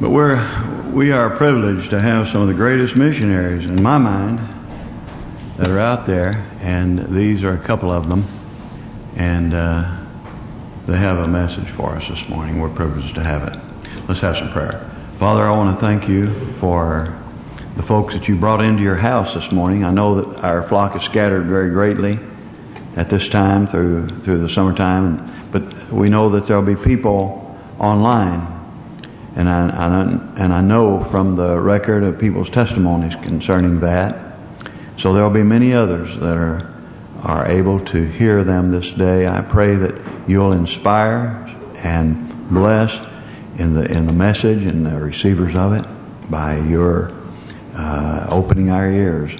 But we're we are privileged to have some of the greatest missionaries in my mind that are out there, and these are a couple of them, and uh, they have a message for us this morning. We're privileged to have it. Let's have some prayer. Father, I want to thank you for the folks that you brought into your house this morning. I know that our flock is scattered very greatly at this time through through the summertime, but we know that there'll be people online and I, I, and I know from the record of people's testimonies concerning that. So there will be many others that are are able to hear them this day. I pray that you'll inspire and bless in the in the message and the receivers of it by your uh, opening our ears.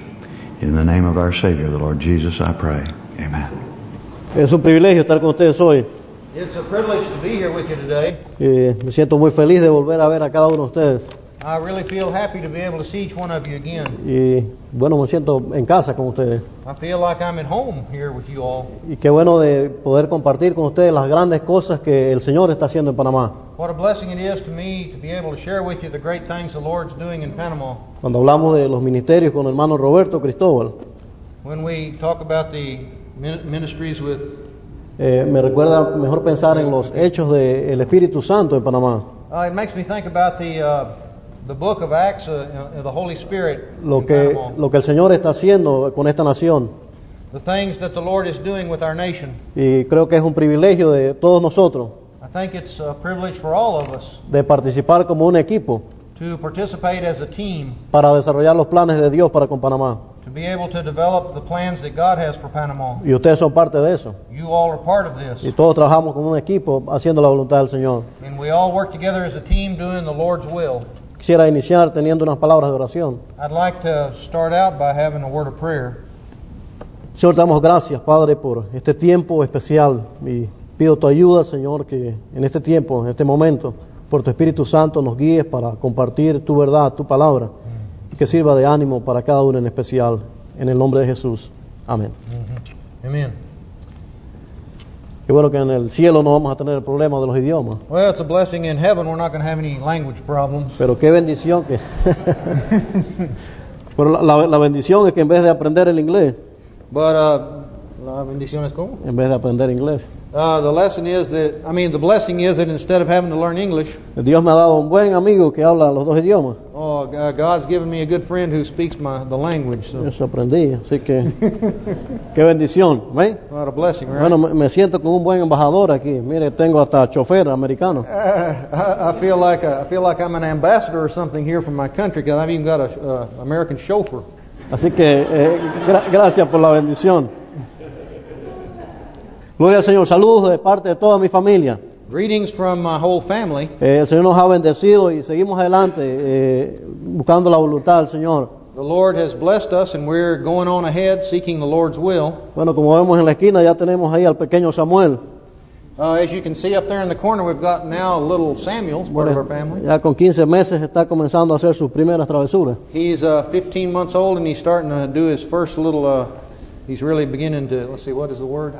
In the name of our Savior, the Lord Jesus, I pray. Amen. Es un privilegio estar con ustedes hoy. It's a privilege to be here with you today. Eh, me siento muy feliz de volver a ver a cada uno de ustedes. I really feel happy to be able to see each one of you again. Y bueno, me siento en casa con ustedes. I feel like I'm at home here with you all. Y qué bueno de poder compartir con ustedes las grandes cosas que el Señor está haciendo en Panamá. What a blessing it is to me to be able to share with you the great things the Lord's doing in Panama. Cuando hablamos de los ministerios con el hermano Roberto Cristóbal, When we talk about the min- ministries with eh, me recuerda mejor pensar en los hechos del Espíritu Santo en Panamá. uh, it makes me think about the uh, the book of Acts uh, the Holy Spirit Lo que, lo que el Señor está haciendo con esta nación. The things that the Lord is doing with our nation. Y creo que es un privilegio de todos nosotros I think it's a privilege for all of us de participar como un equipo to participate as a team para desarrollar los planes de Dios para con Panamá. to be able to develop the plans that God has for Panama. Y ustedes son parte de eso. You all are part of Y this. todos trabajamos como un equipo haciendo la voluntad del Señor. And we all work together as a team doing the Lord's will. Quisiera iniciar teniendo unas palabras de oración. I'd like to start out by having a word of prayer. Señor, te damos gracias, Padre, por este tiempo especial. Y pido tu ayuda, Señor, que en este tiempo, en este momento, por tu Espíritu Santo nos guíes para compartir tu verdad, tu palabra, y que sirva de ánimo para cada uno en especial. En el nombre de Jesús. Amén. Amen. Qué bueno que en el cielo no vamos a tener el problema de los idiomas. Well, it's a blessing in heaven. We're not going to have any language problems. Pero qué bendición que... Pero la, la- la bendición es que en vez de aprender el inglés, But uh, la bendición es como? en vez de aprender inglés, Uh, the lesson is that, I mean, the blessing is that instead of having to learn English, Dios me ha dado un buen amigo que habla los dos idiomas. oh, uh, God's given me a good friend who speaks my the language. So, Eso aprendí, así que qué bendición. ¿ven? what a blessing, right? Bueno, me, me siento como un buen embajador aquí. Mire, tengo hasta chofer americano. Uh, I, I feel like a, I feel like I'm an ambassador or something here from my country because I've even got a uh, American chauffeur. Así que eh, gra- gracias por la bendición. Gloria al Señor. Saludos de parte de toda mi familia. Greetings from my whole family. Eh, el Señor nos ha bendecido y seguimos adelante eh, buscando la voluntad del Señor. The Lord has blessed us, and we're going on ahead seeking the Lord's will. Bueno, como vemos en la esquina ya tenemos ahí al pequeño Samuel. Uh, as you can see up there in the corner, we've got now little Samuel, it's part of our family. Ya con 15 meses está comenzando a hacer sus primeras travesuras. He's uh, 15 months old, and he's starting to do his first little. Uh, he's really beginning to. Let's see, what is the word?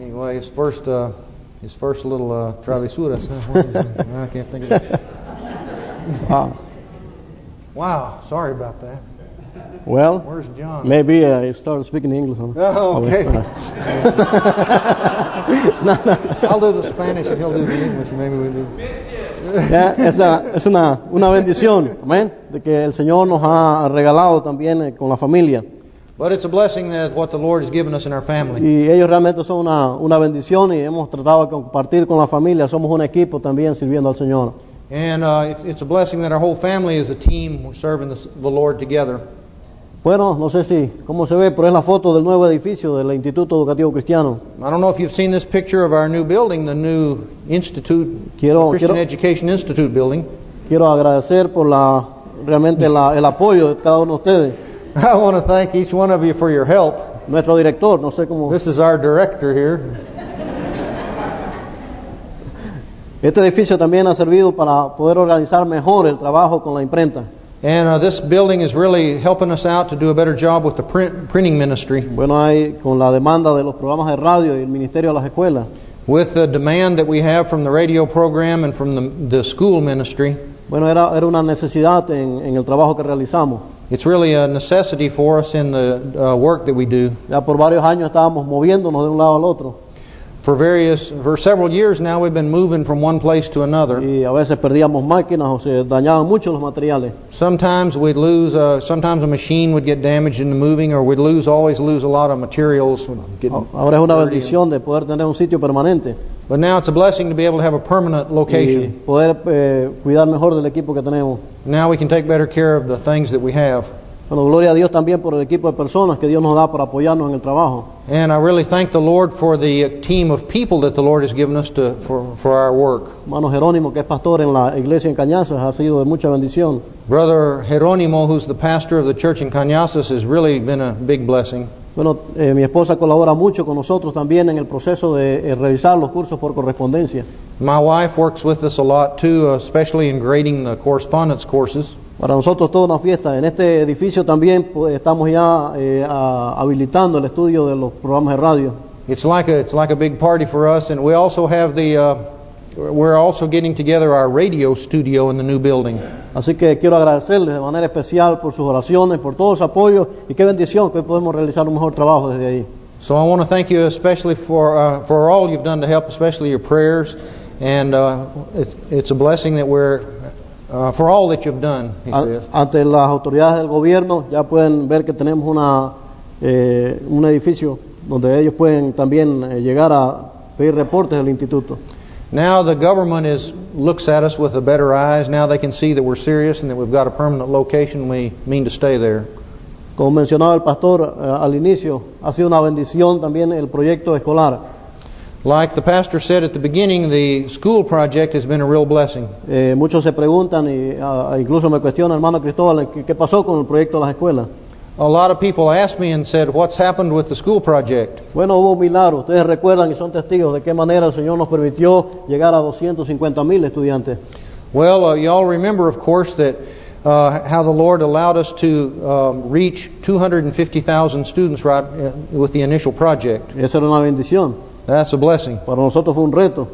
Anyway, his first. Uh, his first little uh, travesuras. I can't think of it. Ah, Wow, sorry about that. well, Where's John? maybe uh, I started speaking English. huh? Oh, okay. No, no. I'll do the Spanish and he'll do the English. Maybe we do. Ya, esa es una, una bendición, amén, de que el Señor nos ha regalado también eh, con la familia. But it's a blessing that what the Lord has given us in our family. Y ellos realmente son una, una bendición y hemos tratado de compartir con la familia. Somos un equipo también sirviendo al Señor. And uh, it's, it's a blessing that our whole family is a team serving the, the Lord together. Bueno, no sé si cómo se ve, pero es la foto del nuevo edificio del Instituto Educativo Cristiano. I don't know if you've seen this picture of our new building, the new institute, Quiero, Christian quiero, Education Institute building. quiero agradecer por la realmente la- el apoyo de cada uno de ustedes. I want to thank each one of you for your help. Nuestro director, no sé cómo... This is our director here. Este edificio también ha servido para poder organizar mejor el trabajo con la imprenta. And uh, this building is really helping us out to do a better job with the print, printing ministry. Bueno, hay con la demanda de los programas de radio y el ministerio de las escuelas. With the demand that we have from the radio program and from the, the school ministry, Bueno, era, era una necesidad en, en el trabajo que realizamos. It's really a necessity for us in the uh, work that we do. Ya por varios años estábamos moviéndonos de un lado al otro For various, for several years now, we've been moving from one place to another. y a veces perdíamos máquinas o se dañaban mucho los materiales. Sometimes we'd lose, uh, sometimes a machine would get damaged in the moving, or we'd lose, always lose a lot of materials. Ahora es una bendición de poder tener un sitio permanente But now it's a blessing to be able to have a permanent y location. poder eh, cuidar mejor del equipo que tenemos. Now we can take better care of the things that we have. Bueno, gloria a Dios también por el equipo de personas que Dios nos da para apoyarnos en el trabajo. And I really thank the Lord for the team of people that the Lord has given us to, for, for our work. Hermano Jerónimo, que es pastor en la iglesia en Cañazas, ha sido de mucha bendición. Brother Jeronimo, who's the pastor of the church in Cañasas, has really been a big blessing. Bueno, eh, mi esposa colabora mucho con nosotros también en el proceso de eh, revisar los cursos por correspondencia. My wife works with us a lot too, especially in grading the correspondence courses. Para nosotros toda una fiesta. En este edificio también pues, estamos ya eh, a- habilitando el estudio de los programas de radio. It's like a it's like a big party for us, and we also have the uh, we're also getting together our radio studio in the new building. Así que quiero agradecerles de manera especial por sus oraciones, por todo su apoyo y qué bendición que hoy podemos realizar un mejor trabajo desde ahí. So I want to thank you especially for uh, for all you've done to help, especially your prayers, and uh, it's it's a blessing that we're uh, for all that you've done. He says. Ante las autoridades del gobierno ya pueden ver que tenemos una eh, un edificio donde ellos pueden también eh, llegar a pedir reportes del instituto. Now the government is looks at us with a better eyes. Now they can see that we're serious and that we've got a permanent location. We mean to stay there. Como mencionaba el pastor eh, al inicio, ha sido una bendición también el proyecto escolar. Like the pastor said at the beginning, the school project has been a real blessing. Eh, muchos se preguntan y ah, incluso me cuestiona hermano Cristóbal ¿qué, qué pasó con el proyecto de las escuelas. A lot of people asked me and said, "What's happened with the school project?" Bueno, hubo un milagro. Ustedes recuerdan y son testigos de qué manera el Señor nos permitió llegar a 250 mil estudiantes. Well, uh, you all remember, of course, that uh, how the Lord allowed us to um, reach 250,000 students right uh, with the initial project. Esa era una bendición. That's a blessing, Para nosotros fue un reto.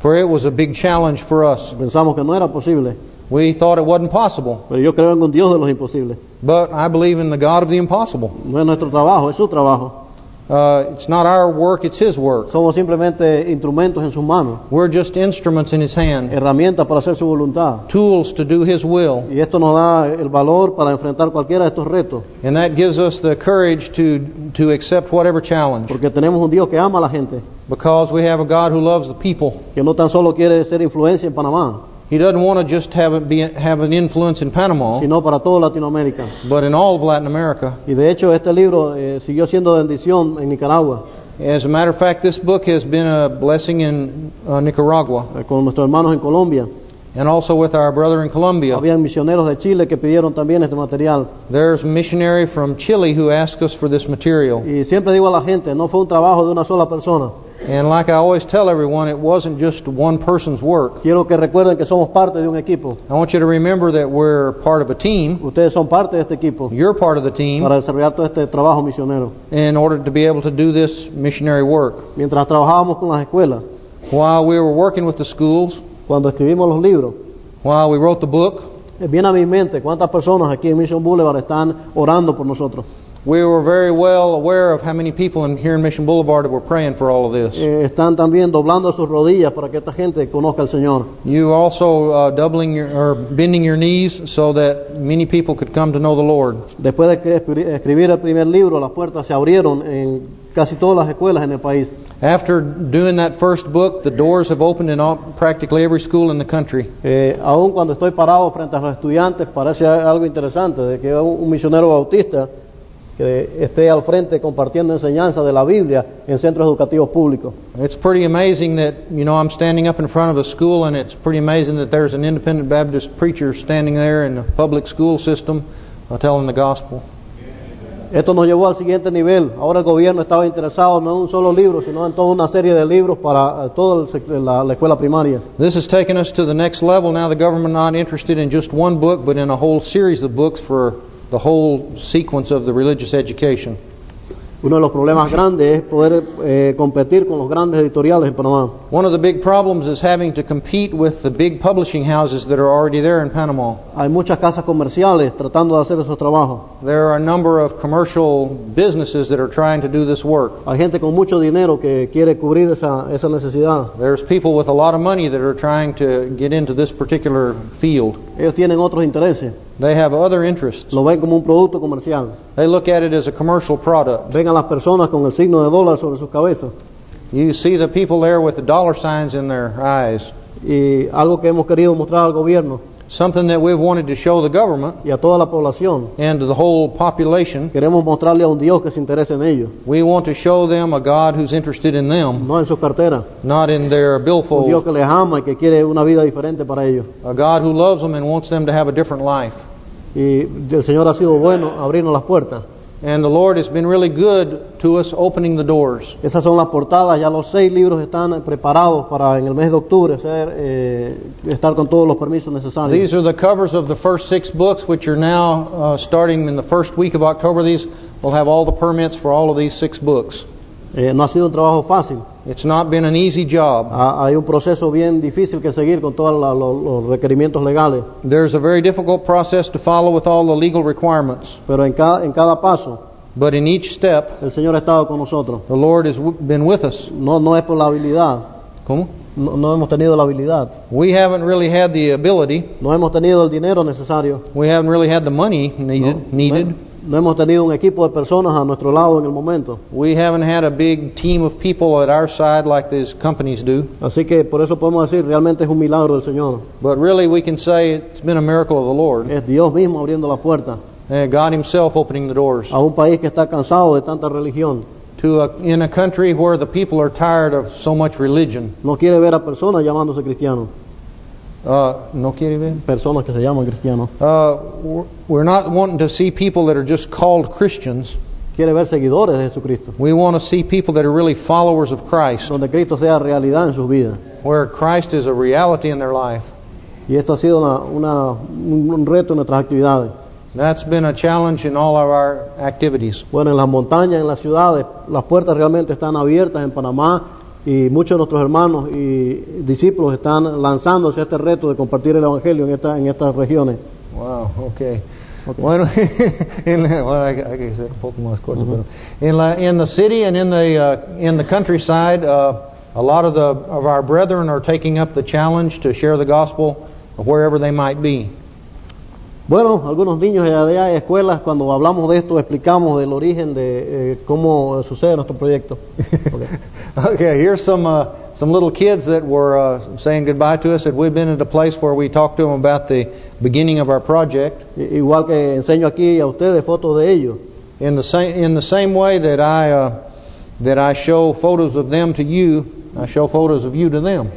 for it was a big challenge for us. Pensamos que no era posible. We thought it wasn't possible, Pero yo creo en un Dios de los imposibles. but I believe in the God of the impossible. No es nuestro trabajo, es su trabajo. Uh, it's not our work; it's His work. Somos simplemente instrumentos en sus manos, We're just instruments in His hand, herramientas para hacer su voluntad. tools to do His will, Y esto nos da el valor para enfrentar cualquiera de estos retos, and that gives us the courage to to accept whatever challenge. porque tenemos un Dios que ama a la gente, Because we have a God who loves the people. que no tan solo quiere ser influencia en Panamá, He doesn't want to just have it be have an influence in Panama, sino para toda Latinoamérica. but in all of Latin America. Y de hecho este libro eh, siguió siendo bendición en Nicaragua, As a matter of fact, this book has been a blessing in uh, Nicaragua eh, con nuestros hermanos en Colombia. and also with our brother in Colombia. Habían misioneros de Chile que pidieron también este material. There's a missionary from Chile who asked us for this material. Y siempre digo a la gente, no fue un trabajo de una sola persona. And like I always tell everyone, it wasn't just one person's work. Quiero que recuerden que somos parte de un equipo. I want you to remember that we're part of a team. Ustedes son parte de este equipo You're part of the team para desarrollar todo este trabajo misionero. in order to be able to do this missionary work. Mientras trabajábamos con las escuelas, While we were working with the schools, cuando escribimos los libros, while we wrote the book, eh, viene a mi mente cuántas personas aquí en Mission Boulevard están orando por nosotros. We were very well aware of how many people in, here in Mission Boulevard were praying for all of this. Eh, están también doblando sus rodillas para que esta gente conozca al Señor. You also uh, doubling your or bending your knees so that many people could come to know the Lord. Después de escribir el primer libro, las puertas se abrieron en casi todas las escuelas en el país. After doing that first book, the doors have opened in all, practically every school in the country. Eh, aún cuando estoy parado frente a los estudiantes, parece algo interesante de que un, un misionero bautista que esté al frente compartiendo enseñanza de la Biblia en centros educativos públicos. It's pretty amazing that you know I'm standing up in front of a school, and it's pretty amazing that there's an independent Baptist preacher standing there in the public school system uh, telling the gospel. Esto nos llevó al siguiente nivel. Ahora el gobierno estaba interesado no en un solo libro, sino en toda una serie de libros para eh, toda la, la escuela primaria. This has taken us to the next level. Now the government not interested in just one book, but in a whole series of books for the whole sequence of the religious education. Uno de los problemas grandes es poder eh, competir con los grandes editoriales en Panamá. One of the big problems is having to compete with the big publishing houses that are already there in Panama. Hay muchas casas comerciales tratando de hacer esos trabajos. There are a number of commercial businesses that are trying to do this work. Hay gente con mucho dinero que quiere cubrir esa, esa necesidad. There's people with a lot of money that are trying to get into this particular field. Ellos tienen otros intereses. They have other interests. Lo ven como un producto comercial. They look at it as a commercial product. Ven a las personas con el signo de dólar sobre sus cabezas. You see the people there with the dollar signs in their eyes. Y algo que hemos querido mostrar al gobierno Something that we've wanted to show the government y a toda la población. and to the whole population. Queremos mostrarle a un Dios que se interese en ellos, We want to show them a God who's interested in them, no en sus carteras. not in their Un Dios billfold. que les ama y que quiere una vida diferente para ellos. A God who loves them and wants them to have a different life. Y el Señor ha sido bueno abrirnos las puertas. And the Lord has been really good to us opening the doors. Esas son las portadas, ya los seis libros están preparados para en el mes de octubre ser, eh, estar con todos los permisos necesarios. These are the covers of the first six books, which are now uh, starting in the first week of October. These will have all the permits for all of these six books. Eh, no ha sido un trabajo fácil. It's not been an easy job. Ha- hay un proceso bien difícil que seguir con todos los requerimientos legales, There's a very difficult process to follow with all the legal requirements. pero en cada, en cada paso But in each step, el Señor ha estado con nosotros. the Lord has been with us. No, no es por la habilidad, ¿Cómo? no, no hemos tenido la habilidad, We haven't really had the ability. no hemos tenido el dinero necesario, We haven't really had the money needed. no, needed. No hemos tenido un equipo de personas a nuestro lado en el momento. We haven't had a big team of people at our side like these companies do. Así que por eso podemos decir, realmente es un milagro del Señor. But really, we can say it's been a miracle of the Lord. Es Dios mismo abriendo la puerta Uh, God Himself opening the doors a un país que está cansado de tanta religión. to a, in a country where the people are tired of so much religion. No quiere ver a personas llamándose cristianos, Uh, no quiere ver? personas que se llaman cristianos. Uh, we're- not wanting to see people that are just called Christians. Quiere ver seguidores de Jesucristo, We want to see people that are really followers of Christ, donde Cristo sea realidad en sus vidas. where Christ is a reality in their life. Y esto ha sido una, una- un, un reto en nuestras actividades. That's been a challenge in all of our activities. Bueno, en las montañas, en las ciudades, las puertas realmente están abiertas en Panamá y muchos de nuestros hermanos y discípulos están lanzándose a este reto de compartir el Evangelio en, esta, en estas regiones. Wow, okay. Ok. Bueno, en la, bueno, hay, hay que ser un poco más corto, pero en la in the city and in the uh, in the countryside, uh, a lot of the of our brethren are taking up the challenge to share the gospel wherever they might be. Bueno, algunos niños de allá de escuelas, cuando hablamos de esto, explicamos del origen de eh, cómo sucede nuestro proyecto. Ok. okay, here's some uh, some little kids that were uh, saying goodbye to us. That we've been at a place where we talked to them about the beginning of our project. Igual que enseño aquí a ustedes fotos de ellos. In the same in the same way that I uh, that I show photos of them to you, I show photos of you to them.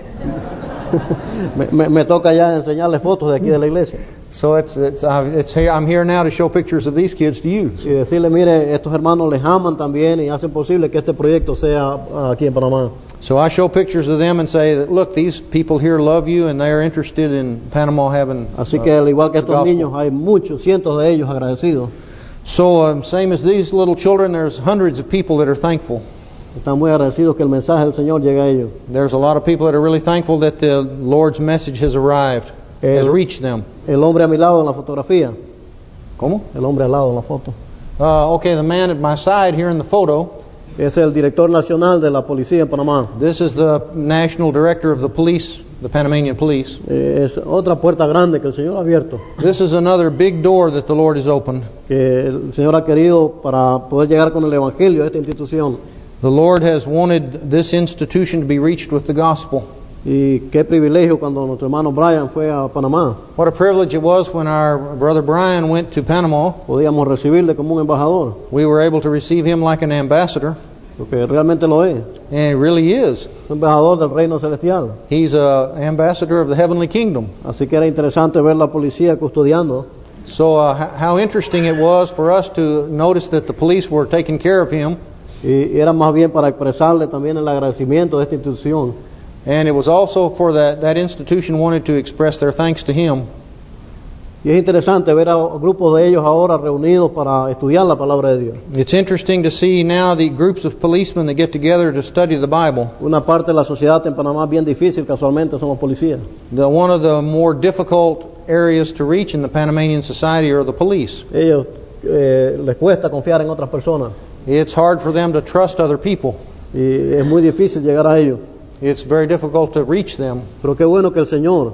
me, me- me toca ya enseñarles fotos de aquí de la iglesia. So it's it's, uh, it's here, I'm here now to show pictures of these kids to you. Y decirle, mire, estos hermanos les aman también y hacen posible que este proyecto sea ah, aquí en Panamá. So I show pictures of them and say that look, these people here love you and they're interested in Panama having. Así uh, que al igual que estos niños, hay muchos, cientos de ellos agradecidos. So um, same as these little children, there's hundreds of people that are thankful. Están muy agradecidos que el mensaje del Señor llegue a ellos. There's a lot of people that are really thankful that the Lord's message has arrived, El- reached them. El hombre a mi lado en la fotografía, ¿Cómo? el hombre al lado en la foto, Uh, okay, the man at my side here in the photo, es el director nacional de la policía en Panamá. this is the national director of the police, the Panamanian police. Eh, Es otra puerta grande que el Señor ha abierto, This is another big door that the Lord has opened. que el Señor ha querido para poder llegar con el Evangelio a esta institución. The Lord has wanted this institution to be reached with the gospel. Y qué privilegio cuando nuestro hermano Brian fue a Panamá. What a privilege it was when our brother Brian went to Panama. Podíamos recibirle como un embajador, We were able to receive him like an ambassador, porque realmente lo es, and he really is. embajador del reino celestial. He's a ambassador of the heavenly kingdom. Así que era interesante ver la policía custodiando So uh, how interesting it was for us to notice that the police were taking care of him, y era más bien para expresarle también el agradecimiento de esta institución and it was also for that that institution wanted to express their thanks to him. Y es interesante ver a grupos de ellos ahora reunidos para estudiar la palabra de Dios. It's interesting to see now the groups of policemen that get together to study the Bible. Una parte de la sociedad en Panamá bien difícil, casualmente son los policías. The, one of the more difficult areas to reach in the Panamanian society are the police. Ellos eh, les cuesta confiar en otras personas It's hard for them to trust other people. y es muy difícil llegar a ellos. It's very difficult to reach them. Pero qué bueno que el Señor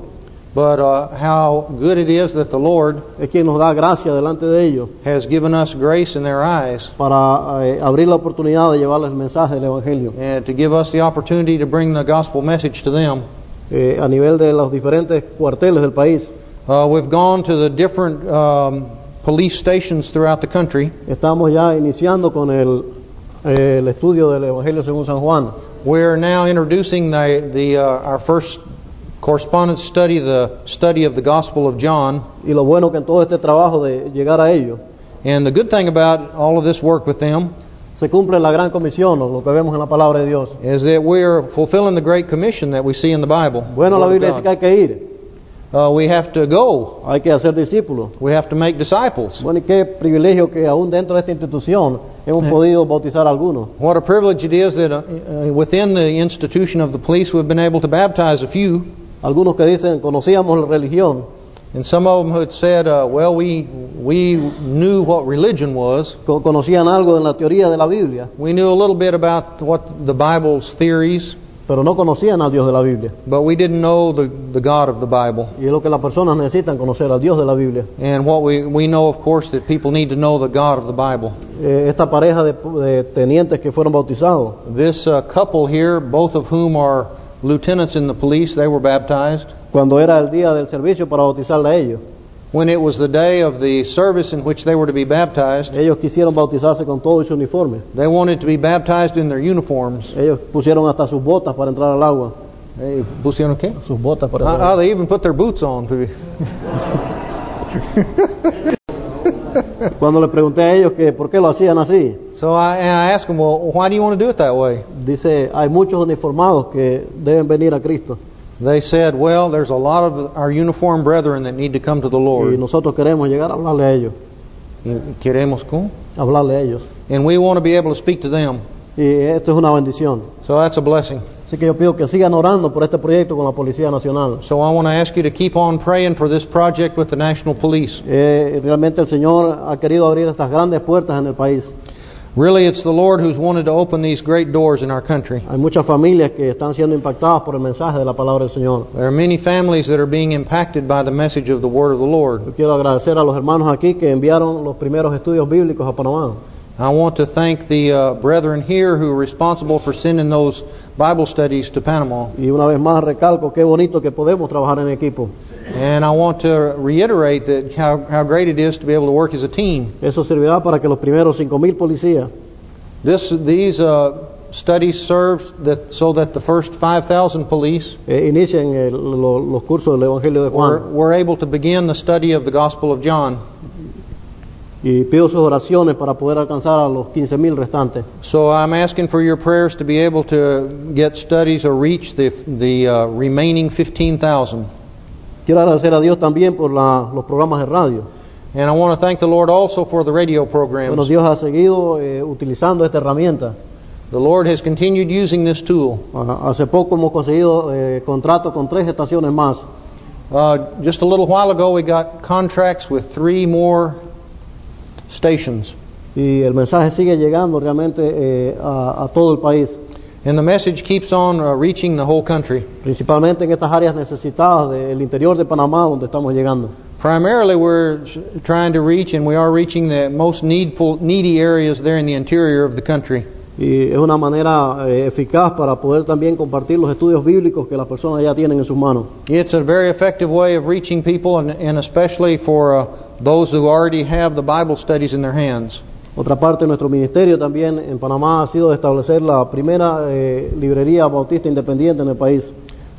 But uh, how good it is that the Lord es quien nos da gracia delante de ellos has given us grace in their eyes para eh, abrir la oportunidad de llevarles el mensaje del Evangelio and to give us the opportunity to bring the gospel message to them. eh, a nivel de los diferentes cuarteles del país. Uh, we've gone to the different um, police stations throughout the country. Estamos ya iniciando con el, eh, el estudio del Evangelio según San Juan. We're now introducing the, the uh, our first correspondence study, the study of the Gospel of John. Y lo bueno que en todo este trabajo de llegar a ellos And the good thing about all of this work with them se cumple la gran comisión, lo que vemos en la palabra de Dios. is that we're fulfilling the Great Commission that we see in the Bible. Bueno, la Word Biblia dice que hay que ir, Uh, we have to go. hay que hacer discípulos. We have to make disciples. Bueno, y qué privilegio que aún dentro de esta institución hemos podido bautizar algunos. What a privilege it is that uh, uh, within the institution of the police we've been able to baptize a few. Algunos que dicen, conocíamos la religión, And some of them had said, uh, well, we we knew what religion was. conocían algo en la teoría de la Biblia, We knew a little bit about what the Bible's theories, pero no conocían al Dios de la Biblia. but we didn't know the, the God of the Bible. Y es lo que las personas necesitan, conocer al Dios de la Biblia. And what we, we know, of course, that people need to know the God of the Bible. Eh, esta pareja de, de tenientes que fueron bautizados, This uh, couple here, both of whom are lieutenants in the police, they were baptized. cuando era el día del servicio para bautizarle a ellos, When it was the day of the service in which they were to be baptized, ellos quisieron bautizarse con todo su uniforme. they wanted to be baptized in their uniforms. Ellos pusieron hasta sus botas para entrar al agua. Hey, pusieron qué? Sus botas para Ah, entrar. ah, they even put their boots on. Cuando le pregunté a ellos que por qué lo hacían así, So I, I asked them, well, why do you want to do it that way? dice, hay muchos uniformados que deben venir a Cristo They said, well, there's a lot of our uniformed brethren that need to come to the y Lord. nosotros queremos llegar a hablarle a ellos, Y Queremos ¿cómo? hablarle a ellos. And we want to be able to speak to them. Y esto es una bendición. So that's a blessing. Así que yo pido que sigan orando por este proyecto con la Policía Nacional. So I want to ask you to keep on praying for this project with the National Police. Eh, realmente el Señor ha querido abrir estas grandes puertas en el país. Really, it's the Lord who's wanted to open these great doors in our country. Hay muchas familias que están siendo impactadas por el mensaje de la palabra del Señor. There are many families that are being impacted by the message of the Word of the Lord. Yo quiero agradecer a los hermanos aquí que enviaron los primeros estudios bíblicos a Panamá. I want to thank the uh, brethren here who are responsible for sending those Bible studies to Panama. Y una vez más recalco qué bonito que podemos trabajar en equipo. And I want to reiterate that how, how great it is to be able to work as a team. Eso servirá para que los primeros 5.000 policías This, these uh, studies serve that, so that the first 5,000 police eh, el- lo- los cursos del Evangelio de were, Juan. were able to begin the study of the Gospel of John. Y pido sus oraciones para poder alcanzar a los 15.000 restantes. So I'm asking for your prayers to be able to get studies or reach the, the uh, remaining 15,000. Quiero agradecer a Dios también por la- los programas de radio. And I want to thank the Lord also for the radio Bueno, programs. Dios ha seguido eh, utilizando esta herramienta. The Lord has continued using this tool. Ah, Hace poco hemos conseguido eh, contrato con tres estaciones más. Uh, just a little while ago, we got contracts with three more stations. Y el mensaje sigue llegando realmente eh, a, a todo el país, And the message keeps on uh, reaching the whole country. principalmente en estas áreas necesitadas del interior de Panamá donde estamos llegando. Primarily, we're trying to reach, and we are reaching the most needful, needy areas there in the interior of the country. Y es una manera eh, eficaz para poder también compartir los estudios bíblicos que las personas ya tienen en sus manos. It's a very effective way of reaching people, and, and especially for uh, those who already have the Bible studies in their hands. Otra parte de nuestro ministerio también en Panamá ha sido establecer la primera eh, librería bautista independiente en el país.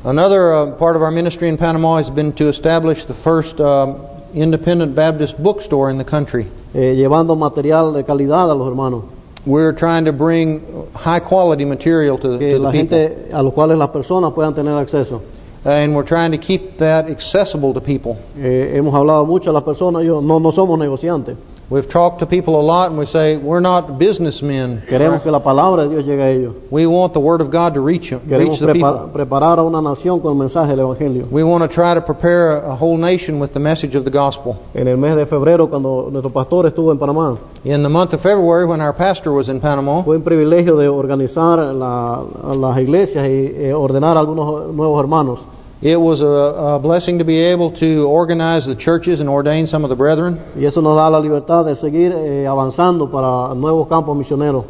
Another uh, part of our ministry in Panama has been to establish the first um, independent Baptist bookstore in the country. eh, llevando material de calidad a los hermanos, We're trying to bring high quality material to, que to the la people. a los cuales las personas puedan tener acceso. and we're trying to keep that accessible to people. Eh, hemos hablado mucho a las personas, yo, no, no somos negociantes. We've talked to people a lot and we say, we're not businessmen. Queremos que la palabra de Dios llegue a ellos. We want the Word of God to reach, reach Queremos the prepar- people. preparar a una nación con el mensaje del Evangelio. We want to try to prepare a whole nation with the message of the gospel. En el mes de febrero, cuando nuestro pastor estuvo en Panamá, In the month of February, when our pastor was in Panama, fue un privilegio de organizar la- las iglesias y eh, ordenar a algunos nuevos hermanos. It was a, a blessing to be able to organize the churches and ordain some of the brethren. Y eso nos da la libertad de seguir eh, avanzando para nuevos campos misioneros.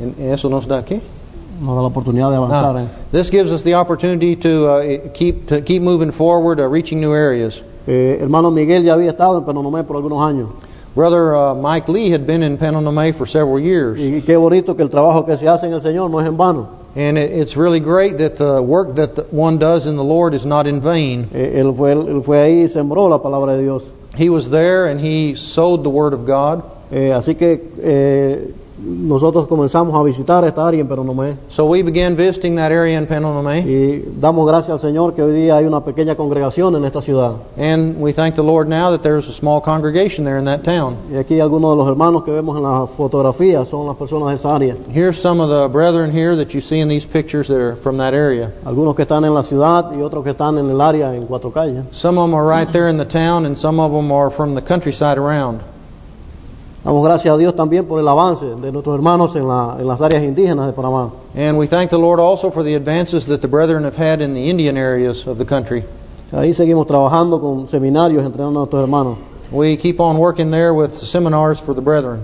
And eso nos da qué? Nos da la oportunidad de avanzar. Ah, eh. this gives us the opportunity to uh, keep to keep moving forward, uh, reaching new areas. Eh, hermano Miguel ya había estado en Penonomé por algunos años. Brother uh, Mike Lee had been in Penonome for several years, Y qué bonito que el trabajo que se hace en el Señor no es en vano. And it, it's really great that the work that the one does in the Lord is not in vain. Él, fue, él fue ahí y sembró la palabra de Dios. He was there and he sowed the word of God. Eh, así que eh, nosotros comenzamos a visitar esta área en Penonomé. So we began visiting that area in Penonome, Y damos gracias al Señor que hoy día hay una pequeña congregación en esta ciudad. and we thank the Lord now that there's a small congregation there in that town. Y aquí algunos de los hermanos que vemos en la fotografía son las personas de esa área. Here's some of the brethren here that you see in these pictures that are from that area. Algunos que están en la ciudad y otros que están en el área en Cuatro Calles. Some of them are right there in the town, and some of them are from the countryside around. Damos gracias a Dios también por el avance de nuestros hermanos en, la- en las áreas indígenas de Panamá. And we thank the Lord also for the advances that the brethren have had in the Indian areas of the country. Ahí seguimos trabajando con seminarios, entrenando a nuestros hermanos. We keep on working there with seminars for the brethren.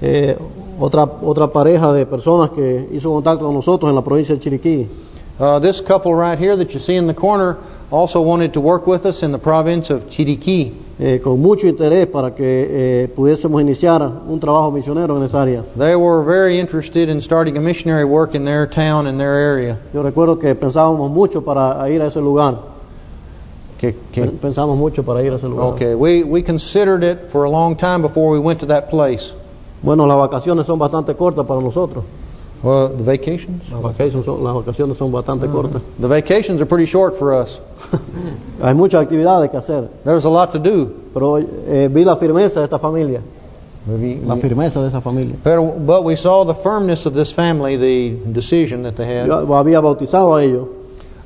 Eh, otra otra pareja de personas que hizo contacto con nosotros en la provincia de Chiriquí. Uh, this couple right here that you see in the corner also wanted to work with us in the province of Chiriquí. eh, con mucho interés para que eh, pudiésemos iniciar un trabajo misionero en esa área. They were very interested in starting a missionary work in their town, in their area. Yo recuerdo que pensábamos mucho para ir a ese lugar. Okay, Pen- Pensamos mucho para ir a ese lugar. okay. We, we considered it for a long time before we went to that place. Bueno, las vacaciones son bastante cortas para nosotros. Well, the vacations? Las vacaciones son, las vacaciones son bastante cortas. The vacations are pretty short for us. Hay muchas actividades que hacer, There's a lot to do. pero eh, vi la firmeza de esta familia, la firmeza de esa familia. Pero, but we saw the firmness of this family, the decision that they had. Yo había bautizado a ellos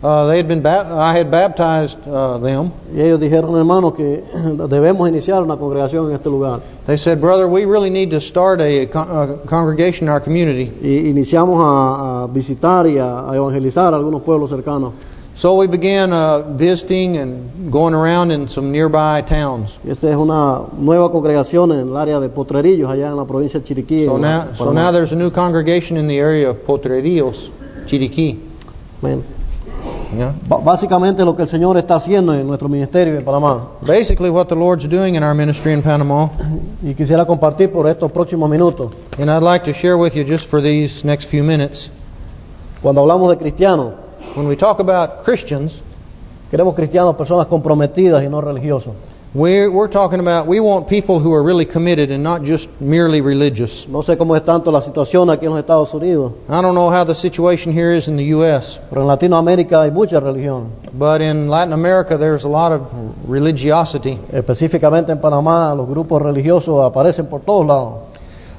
Uh, they had been I had baptized uh, them. y ellos dijeron, hermano, que debemos iniciar una congregación en este lugar. They said, "Brother, we really need to start a, con- a congregation in our community." Y iniciamos a, a visitar y a, a evangelizar algunos pueblos cercanos. So we began uh, visiting and going around in some nearby towns. Y Esta es una nueva congregación en el área de Potrerillos, allá en la provincia de Chiriquí. So now, so now there's a new congregation in the area of Potrerillos, Chiriquí. Amén. Yeah. Básicamente lo que el Señor está haciendo en nuestro ministerio en Panamá. Basically, what the Lord's doing in our ministry in Panama, Y quisiera compartir por estos próximos minutos. and I'd like to share with you just for these next few minutes. Cuando hablamos de cristianos, When we talk about Christians, queremos cristianos, personas comprometidas y no religiosos. We're, we're talking about we want people who are really committed and not just merely religious. No sé cómo es tanto la situación aquí en los Estados Unidos, I don't know how the situation here is in the U.S., pero en Latinoamérica hay mucha religión. but in Latin America there's a lot of religiosity, Específicamente en Panamá, los grupos religiosos aparecen por todos lados.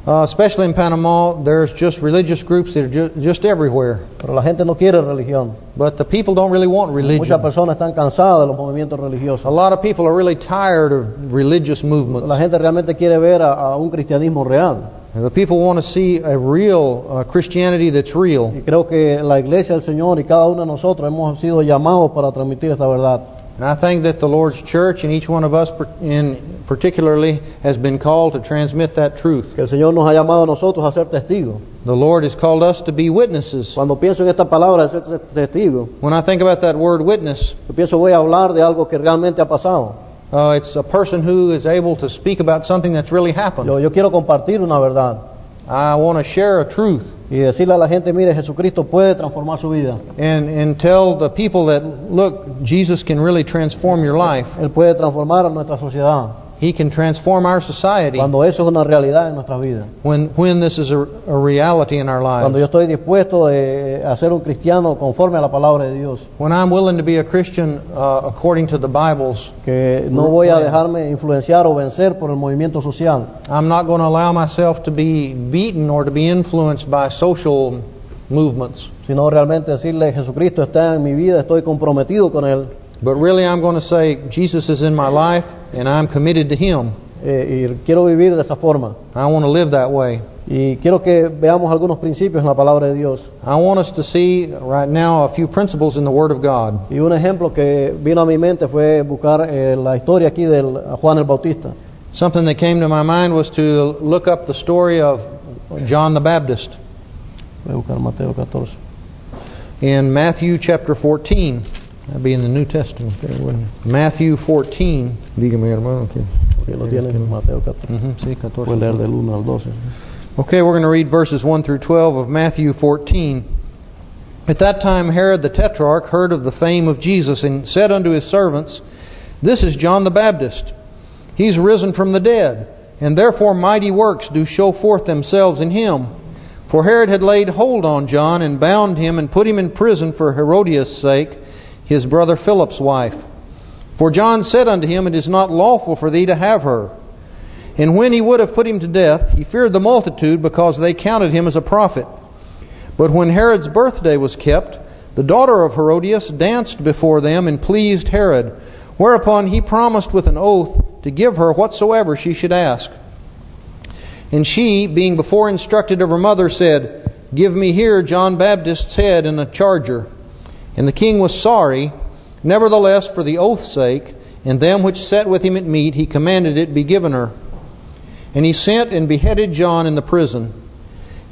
Uh, especially in Panama. There's just religious groups that are ju- just everywhere, Pero la gente no quiere religión. but the people don't really want Muchas religion. personas están cansadas de los movimientos A religiosos. lot of people are really tired of religious movements. La gente realmente quiere ver a, a un cristianismo real. And the people want to see a real uh, Christianity that's real. Y creo que la iglesia del Señor y cada uno de nosotros hemos sido llamados para transmitir esta verdad. And I think that the Lord's church and each one of us in particularly has been called to transmit that truth. Que el Señor nos ha llamado a nosotros a ser testigos. The Lord has called us to be witnesses. Cuando pienso en esta palabra de ser testigo, When I think about that word witness, yo pienso voy a hablar de algo que realmente ha pasado. uh, it's a person who is able to speak about something that's really happened. Yo, yo quiero compartir una verdad I want to share a truth y decirle a la gente, mire, Jesucristo puede transformar su vida. and, and tell the people that, look, Jesus can really transform your life. Él puede transformar a nuestra sociedad. He can transform our society cuando eso es una realidad en nuestras vidas. when when this is a, a reality in our Cuando lives. yo estoy dispuesto eh, a ser un cristiano conforme a la palabra de Dios. When I'm willing to be a Christian uh, according to the Bible's, Que no voy a dejarme influenciar o vencer por el movimiento social. I'm not going to allow myself to be beaten or to be influenced by social movements. Sino realmente decirle, Jesucristo está en mi vida, estoy comprometido con Él. But really I'm going to say, Jesus is in my life and I'm committed to Him. eh, y quiero vivir de esa forma. I want to live that way. Y quiero que veamos algunos principios en la palabra de Dios. I want us to see right now a few principles in the Word of God. Y un ejemplo que vino a mi mente fue buscar eh, la historia aquí de Juan el Bautista. Something that came to my mind was to look up the story of John the Baptist Voy a buscar Mateo 14. in Matthew chapter 14. That'd be in the New Testament. there, wouldn't it? Matthew 14. Dígame, hermano. que- Que lo tienen Mateo 14. Mm-hmm. Sí, 14. Pueden leer del 1 al 12. Okay, we're going to read verses 1 through 12 of Matthew 14. At that time Herod the Tetrarch heard of the fame of Jesus and said unto his servants, This is John the Baptist. He's risen from the dead, and therefore mighty works do show forth themselves in him. For Herod had laid hold on John and bound him and put him in prison for Herodias' sake, his brother Philip's wife. For John said unto him, It is not lawful for thee to have her. And when he would have put him to death, he feared the multitude because they counted him as a prophet. But when Herod's birthday was kept, the daughter of Herodias danced before them and pleased Herod, whereupon he promised with an oath to give her whatsoever she should ask. And she, being before instructed of her mother, said, Give me here John Baptist's head in a charger. And the king was sorry, nevertheless for the oath's sake, and them which sat with him at meat, he commanded it be given her. And he sent and beheaded John in the prison.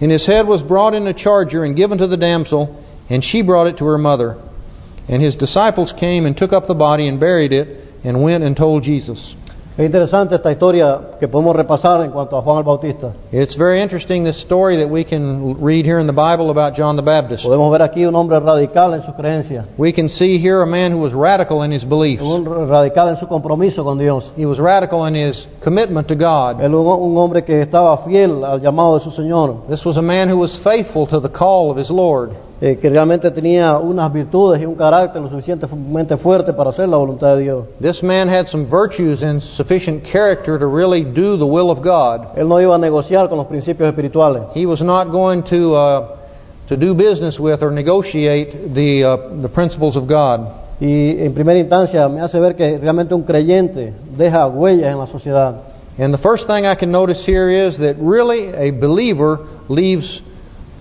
And his head was brought in a charger and given to the damsel, and she brought it to her mother. And his disciples came and took up the body and buried it, and went and told Jesus. Es interesante esta historia que podemos repasar en cuanto a Juan el Bautista. It's very interesting, this story that we can read here in the Bible about John the Baptist. Podemos ver aquí un hombre radical en su creencia, We can see here a man who was radical in his beliefs. un radical en su compromiso con Dios. He was radical in his commitment to God. Él un hombre que estaba fiel al llamado de su Señor, This was a man who was faithful to the call of his Lord. Eh, que realmente tenía unas virtudes y un carácter lo suficientemente fuerte para hacer la voluntad de Dios. This man had some virtues and sufficient character to really do the will of God. Él no iba a negociar con los principios espirituales. He was not going to uh, to do business with or negotiate the uh, the principles of God. Y en primera instancia me hace ver que realmente un creyente deja huellas en la sociedad. And the first thing I can notice here is that really a believer leaves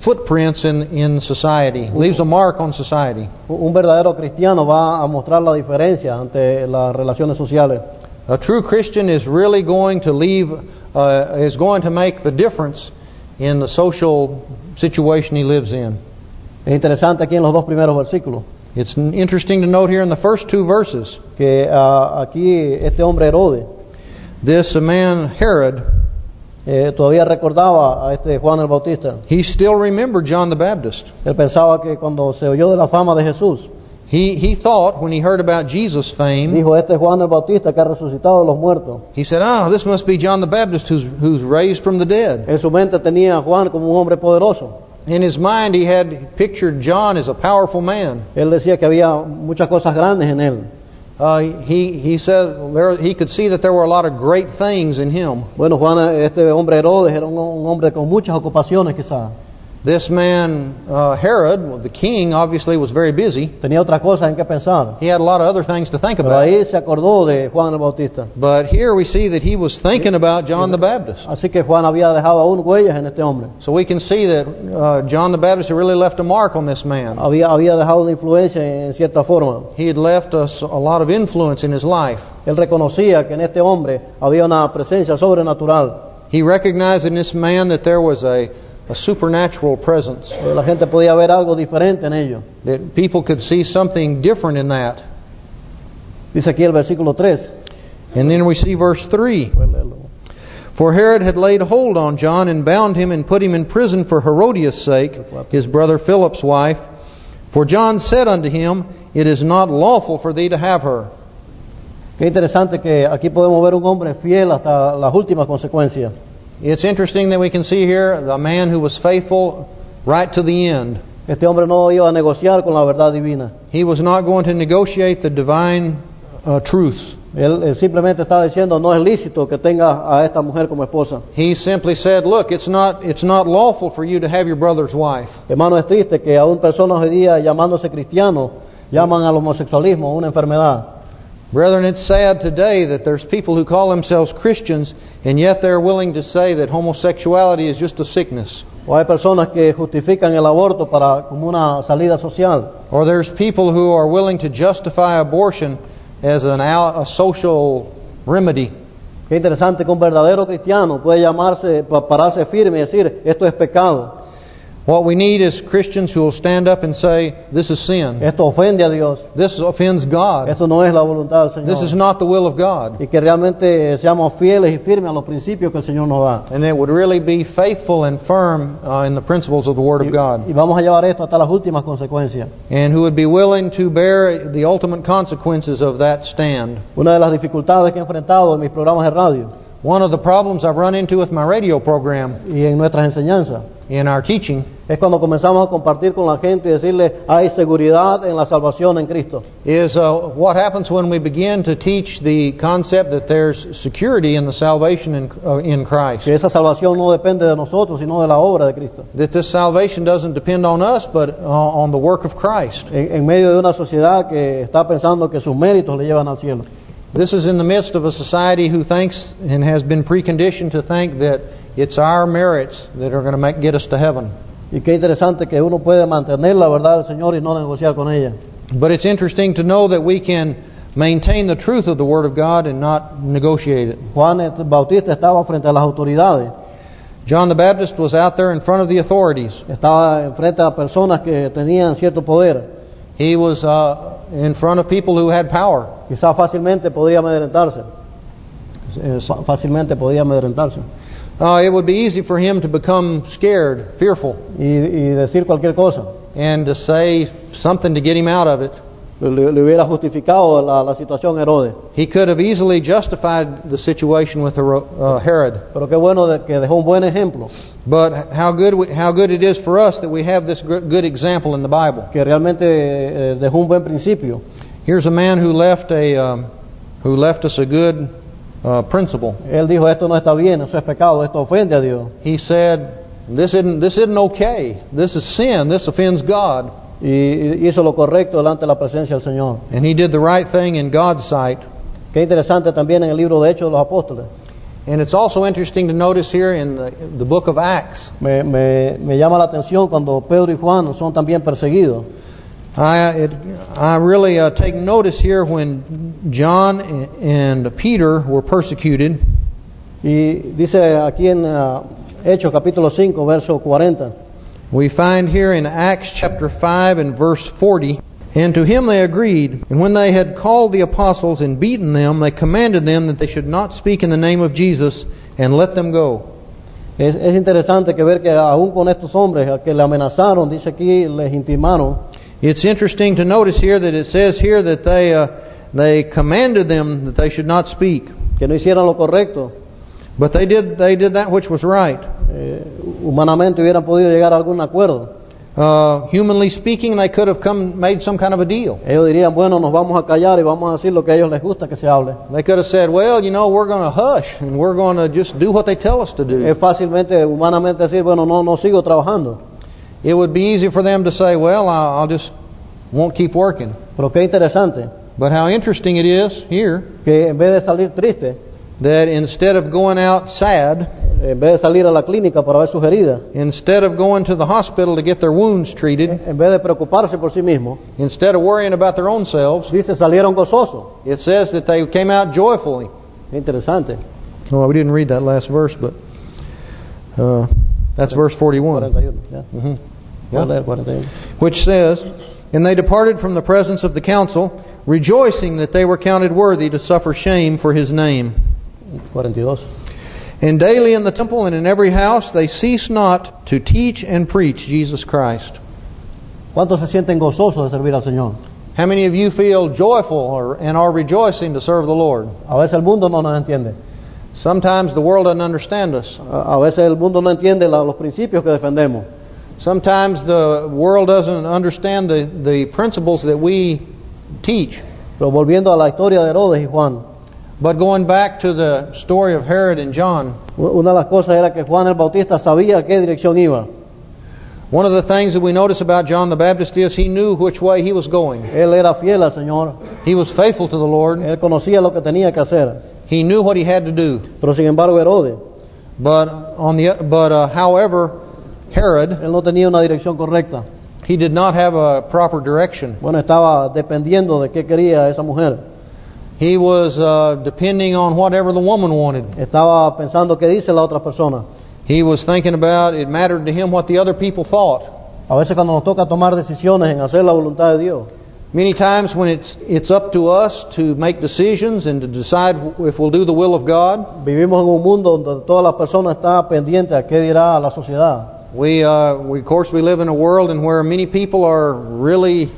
footprints in in society, leaves a mark on society. Un verdadero cristiano va a mostrar la diferencia ante las relaciones sociales. A true Christian is really going to leave, uh, is going to make the difference in the social situation he lives in. Es interesante aquí en los dos primeros versículos It's interesting to note here in the first two verses, que ah, aquí este hombre Herodes this man Herod, eh, todavía recordaba a este Juan el Bautista. he still remembered John the Baptist. Él pensaba que cuando se oyó de la fama de Jesús, He he thought when he heard about Jesus' fame, dijo este Juan el Bautista que ha resucitado de los muertos. he said, "Ah, this must be John the Baptist who's who's raised from the dead." En su mente tenía a Juan como un hombre poderoso. In his mind, he had pictured John as a powerful man. Él decía que había muchas cosas grandes en él. Uh, he he said there he could see that there were a lot of great things in him. Bueno, Juan, este hombre Herodes era un, hombre con muchas ocupaciones quizás. This man, uh, Herod, the king, obviously was very busy. Tenía otras cosas en que pensar. He had a lot of other things to think Pero about. ahí se acordó de Juan el Bautista. But here we see that he was thinking about John the Baptist. Así que Juan había dejado aún huellas en este hombre. So we can see that uh, John the Baptist had really left a mark on this man. Había, había dejado una influencia en cierta forma. He had left us a lot of influence in his life. Él reconocía que en este hombre había una presencia sobrenatural. He recognized in this man that there was a, a supernatural presence, La gente podía ver algo diferente en ello. that people could see something different in that. Dice aquí el versículo 3. And then we see verse 3. Voy a leerlo. For Herod had laid hold on John and bound him and put him in prison for Herodias' sake, his brother Philip's wife. For John said unto him, It is not lawful for thee to have her. Qué interesante que aquí podemos ver un hombre fiel hasta las últimas consecuencias. It's interesting that we can see here the man who was faithful right to the end. Este hombre no iba a negociar con la verdad divina. He was not going to negotiate the divine uh, truths. Él, simplemente estaba diciendo no es lícito que tenga a esta mujer como esposa. He simply said, look, it's not it's not lawful for you to have your brother's wife. Hermano, es triste que aún personas hoy día llamándose cristianos llaman al homosexualismo una enfermedad. Brethren, it's sad today that there's people who call themselves Christians and yet they're willing to say that homosexuality is just a sickness. O hay personas que justifican el aborto para como una salida social. Or there's people who are willing to justify abortion as an a social remedy. Qué interesante que un verdadero cristiano puede llamarse, pa- pararse firme y decir esto es pecado, What we need is Christians who will stand up and say, this is sin. esto ofende a Dios, This offends God. eso no es la voluntad del This is not the will of God. Y que realmente seamos fieles y firmes a los principios que el Señor nos da. And that would really be faithful and firm uh, in the principles of the Word of Y God. vamos a llevar esto hasta las últimas consecuencias. And who would be willing to bear the ultimate consequences of that stand. Una de las dificultades que he enfrentado en mis programas de radio One of the problems I've run into with my radio program y en nuestras enseñanzas in our teaching es cuando comenzamos a compartir con la gente y decirle hay seguridad en la salvación en Cristo. is uh, what happens when we begin to teach the concept that there's security in the salvation in, uh, in Christ. Que esa salvación no depende de nosotros, sino de la obra de Cristo. That this salvation doesn't depend on us, but uh, on the work of Christ. En, en medio de una sociedad que está pensando que sus méritos le llevan al cielo. This is in the midst of a society who thinks and has been preconditioned to think that it's our merits that are going to make, get us to heaven. Y qué interesante que uno puede mantener la verdad del Señor y no negociar con ella. But it's interesting to know that we can maintain the truth of the Word of God and not negotiate it. Juan Bautista estaba frente a las autoridades, John the Baptist was out there in front of the authorities. estaba frente a personas que tenían cierto poder. He was uh, in front of people who had power. Quizás fácilmente podría amedrentarse. Fa- Fácilmente podía amedrentarse. Uh, it would be easy for him to become scared, fearful, Y, y decir cualquier cosa. and to say something to get him out of it. Le, le hubiera justificado la, la situación Herodes. He could have easily justified the situation with uh, Herod. Pero qué bueno de que dejó un buen ejemplo. But how good we- how good it is for us that we have this good example in the Bible. Que realmente eh, dejó un buen principio. Here's a man who left a um, who left us a good uh, principle. Él dijo, esto no está bien, eso es pecado, esto ofende a Dios. He said, "This isn't this isn't okay. This is sin. This offends God." Y hizo lo correcto delante de la presencia del Señor. And he did the right thing in God's sight. Qué interesante también en el libro de Hechos de los Apóstoles. And it's also interesting to notice here in the, the book of Acts. Me, me, me llama la atención cuando Pedro y Juan son también perseguidos. I it, I really uh, take notice here when John and Peter were persecuted. Y dice aquí en ah, Hechos capítulo 5, verso 40. We find here in Acts chapter 5 and verse 40, And to him they agreed, and when they had called the apostles and beaten them, they commanded them that they should not speak in the name of Jesus, and let them go. Es, es interesante que ver que aún con estos hombres que le amenazaron, dice aquí, les intimaron, It's interesting to notice here that it says here that they uh, they commanded them that they should not speak, que no hicieran lo correcto. but they did they did that which was right. Eh, humanamente hubieran podido llegar a algún acuerdo. Uh, humanly speaking, they could have come made some kind of a deal. Ellos dirían, bueno, nos vamos a callar y vamos a decir lo que a ellos les gusta que se hable. They could have said, "Well, you know, we're going to hush and we're going to just do what they tell us to do." Es fácilmente, humanamente decir, bueno, no, no sigo trabajando. It would be easy for them to say, "Well, I'll I'll just won't keep working." Pero qué interesante But how interesting it is here que en vez de salir triste, that instead of going out sad, en vez de salir a la clínica para ver sus heridas, instead of going to the hospital to get their wounds treated, en vez de preocuparse por sí mismos, instead of worrying about their own selves, dice, salieron gozosos. it says that they came out joyfully. Interesante. Well, we didn't read that last verse, but uh, that's verse 41. 41, ¿ya? Voy a leer 41. which says, And they departed from the presence of the council, rejoicing that they were counted worthy to suffer shame for his name. 42. And daily in the temple and in every house they cease not to teach and preach Jesus Christ. ¿Cuántos se sienten gozosos de servir al Señor? How many of you feel joyful or, and are rejoicing to serve the Lord? A veces el mundo no nos entiende. Sometimes the world doesn't understand us. A, veces el mundo no entiende los principios que defendemos. Sometimes the world doesn't understand the, the principles that we teach. Pero volviendo a la historia de Herodes y Juan, But going back to the story of Herod and John, una de las cosas era que Juan el Bautista sabía qué dirección iba. one of the things that we notice about John the Baptist is he knew which way he was going. Él era fiel al Señor, He was faithful to the Lord. él conocía lo que tenía que hacer. He knew what he had to do. Pero sin embargo Herodes, But on the but uh, however, Herod él no tenía una dirección correcta. he did not have a proper direction. Bueno, estaba dependiendo de qué quería esa mujer. He was uh, depending on whatever the woman wanted. Estaba pensando qué dice la otra persona. He was thinking about it mattered to him what the other people thought. A veces cuando nos toca tomar decisiones en hacer la voluntad de Dios, Many times when it's it's up to us to make decisions and to decide if we'll do the will of God, vivimos en un mundo donde todas las personas están pendientes a qué dirá la sociedad. We uh, we of course we live in a world in where many people are really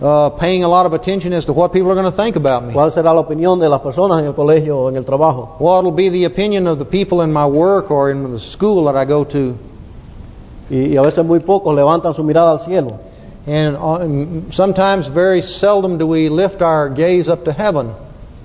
uh, paying a lot of attention as to what people are going to think about me. ¿Cuál será la opinión de las personas en el colegio o en el trabajo? What will be the opinion of the people in my work or in the school that I go to? Y, y a veces muy pocos levantan su mirada al cielo. And uh, sometimes, very seldom, do we lift our gaze up to heaven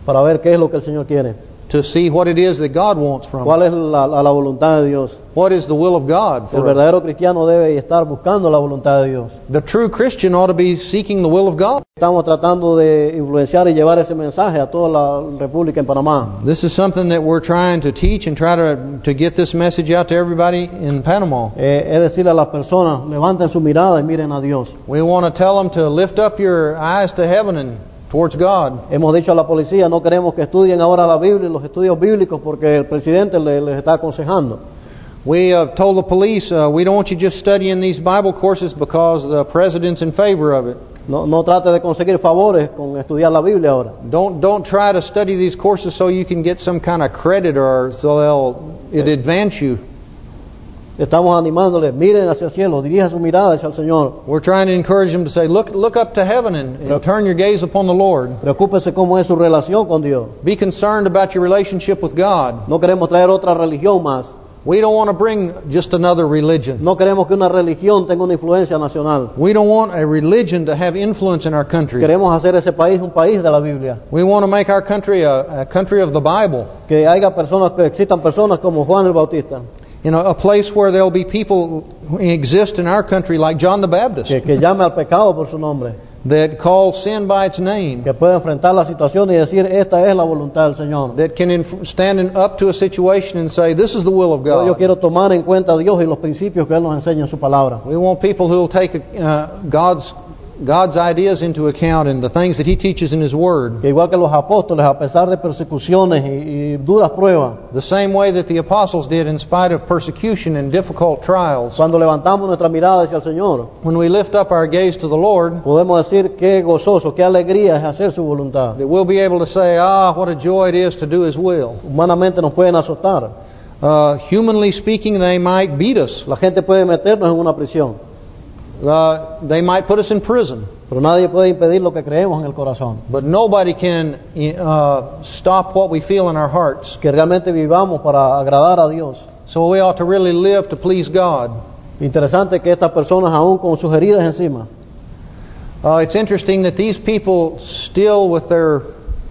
para ver qué es lo que el Señor quiere. To see what it is that God wants from us. ¿Cuál es la, la- voluntad de Dios? What is the will of God for us? verdadero cristiano debe estar buscando la voluntad de Dios. The true Christian ought to be seeking the will of God. Estamos tratando de influenciar y llevar ese mensaje a toda la República en Panamá. This is something that we're trying to teach and try to to get this message out to everybody in Panama. Eh, es a las personas, levanten su mirada y miren a Dios. We want to tell them to lift up your eyes to heaven and towards God. Hemos dicho a la policía, no queremos que estudien ahora la Biblia y los estudios bíblicos porque el presidente le- les está aconsejando. We have told the police uh, we don't want you just studying these Bible courses because the president's in favor of it. No, no trate de conseguir favores con estudiar la Biblia ahora. Don't don't try to study these courses so you can get some kind of credit or so they'll it advance you. Estamos animándoles, miren hacia el cielo, dirija su mirada hacia el Señor. We're trying to encourage them to say, look look up to heaven and, and turn your gaze upon the Lord. Preocúpese cómo es su relación con Dios. Be concerned about your relationship with God. No queremos traer otra religión más. We don't want to bring just another religion. No queremos que una religión tenga una influencia nacional. We don't want a religion to have influence in our country. Queremos hacer ese país un país de la Biblia. We want to make our country a, a country of the Bible. Que haya personas, que existan personas como Juan el Bautista. You know, a place where there'll be people who exist in our country like John the Baptist Que, que llame al pecado por su nombre. that call sin by its name. Que pueda enfrentar la situación y decir, esta es la voluntad del Señor. that can stand up to a situation and say, this is the will of Yo, yo God. quiero tomar en cuenta a Dios y los principios que Él nos enseña en su palabra. We want people who will take uh, God's God's ideas into account and the things that He teaches in His Word. Que igual que los apóstoles, a pesar de persecuciones y, y duras pruebas, The same way that the apostles did in spite of persecution and difficult trials. cuando levantamos nuestra mirada hacia el Señor, When we lift up our gaze to the Lord, podemos decir qué gozoso, qué alegría es hacer su voluntad. that we'll be able to say, ah, what a joy it is to do His will. Humanamente nos pueden azotar. Uh, humanly speaking, they might beat us. La gente puede meternos en una prisión, Uh, they might put us in prison. pero nadie puede impedir lo que creemos en el corazón. But nobody can uh, stop what we feel in our hearts. Que realmente vivamos para agradar a Dios. So we ought to really live to please God. Interesante que estas personas, aún con sus heridas encima, Uh, it's interesting that these people still with their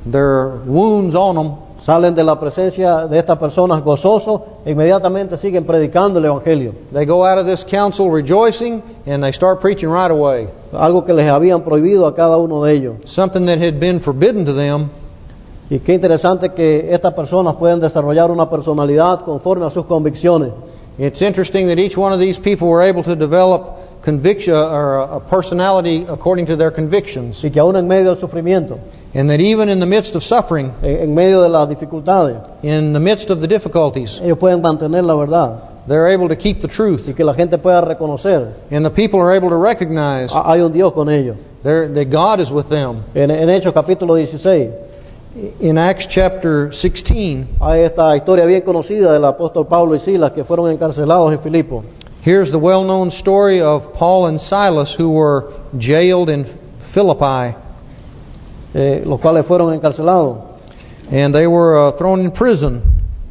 their wounds on them, salen de la presencia de estas personas gozosos e inmediatamente siguen predicando el Evangelio. they go out of this council rejoicing and they start preaching right away. Algo que les habían prohibido a cada uno de ellos. Something that had been forbidden to them. Y qué interesante que estas personas pueden desarrollar una personalidad conforme a sus convicciones. It's interesting that each one of these people were able to develop conviction or a a personality according to their convictions, Y que aún en medio del sufrimiento, and that even in the midst of suffering, en, medio de las dificultades, in the midst of the difficulties, ellos pueden mantener la verdad. they're able to keep the truth, Y que la gente pueda reconocer, and the people are able to recognize "Ah, hay un Dios con ellos. that God is with them. En, en Hechos capítulo 16 In Acts chapter 16, hay esta historia bien conocida del apóstol Pablo y Silas que fueron encarcelados en Filipo. here's the well-known story of Paul and Silas who were jailed in Philippi. Eh, los cuales fueron encarcelados and they were uh, thrown in prison.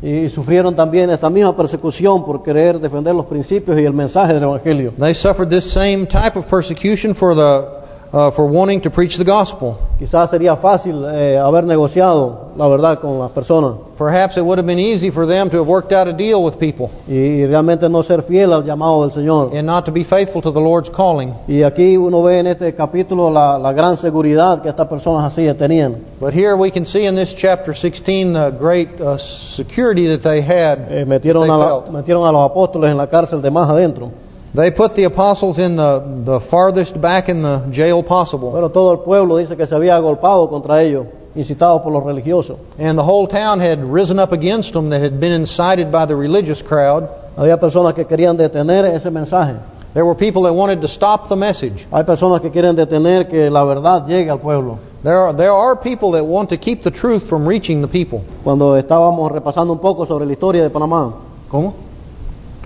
y sufrieron también esta misma persecución por querer defender los principios y el mensaje del Evangelio. They suffered this same type of persecution for the uh, for wanting to preach the gospel. Quizás sería fácil eh, haber negociado la verdad con las personas Perhaps it would have been easy for them to have worked out a deal with people y, realmente no ser fiel al llamado del Señor. and not to be faithful to the Lord's calling. Y aquí uno ve en este capítulo la, la gran seguridad que estas personas así tenían. But here we can see in this chapter 16 the great uh, security that they had. Eh, metieron, They a la- felt. metieron a los apóstoles en la cárcel de más adentro. They put the apostles in the, the farthest back in the jail possible. Pero todo el pueblo dice que se había agolpado contra ellos, incitado por los religiosos. And the whole town had risen up against them that had been incited by the religious crowd. Había personas que querían detener ese mensaje. There were people that wanted to stop the message. Hay personas que quieren detener que la verdad llegue al pueblo. There are, there are people that want to keep the truth from reaching the people. Cuando estábamos repasando un poco sobre la historia de Panamá, ¿Cómo?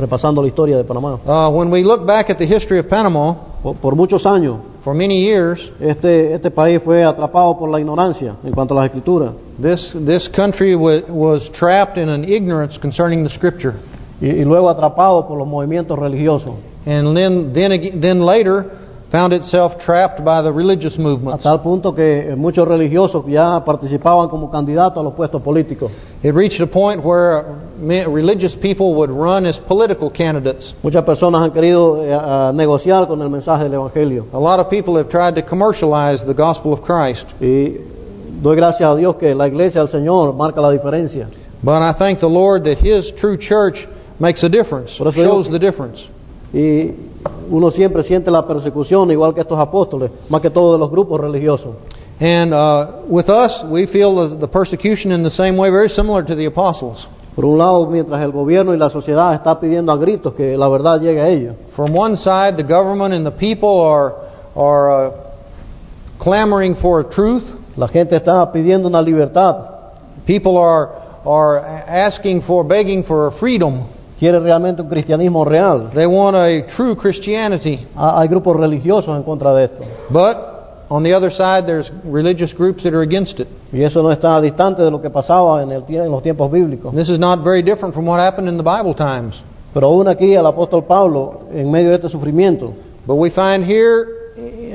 Repasando la historia de Panamá, Uh, when we look back at the history of Panama, por, por muchos años for many years, este, este país fue atrapado por la ignorancia en cuanto a las escrituras. this this country wa was trapped in an ignorance concerning the Scripture, Y, y luego atrapado por los movimientos religiosos. and then then then later found itself trapped by the religious A movements. tal punto que muchos religiosos ya participaban como candidatos a los puestos políticos. It reached a point where religious people would run as political candidates. Muchas personas han querido eh, a- negociar con el mensaje del Evangelio. A lot of people have tried to commercialize the gospel of Christ. Y doy gracias a Dios que la iglesia del Señor marca la diferencia. But I thank the Lord that His true church makes a difference, shows the difference. Y uno siempre siente la persecución, igual que estos apóstoles, más que todo de los grupos religiosos. And uh, with us, we feel the, persecution in the same way, very similar to the apostles. Por un lado, mientras el gobierno y la sociedad está pidiendo a gritos que la verdad llegue a ellos. From one side, the government and the people are are uh, clamoring for truth. La gente está pidiendo una libertad, People are are asking for, begging for freedom. Quiere realmente un cristianismo real. They want a true Christianity. Ha- Hay grupos religiosos en contra de esto. But on the other side, there's religious groups that are against it. Y eso no está distante de lo que pasaba en, el en los tiempos bíblicos. This is not very different from what happened in the Bible times. Pero aún aquí el apóstol Pablo, en medio de este sufrimiento, But we find here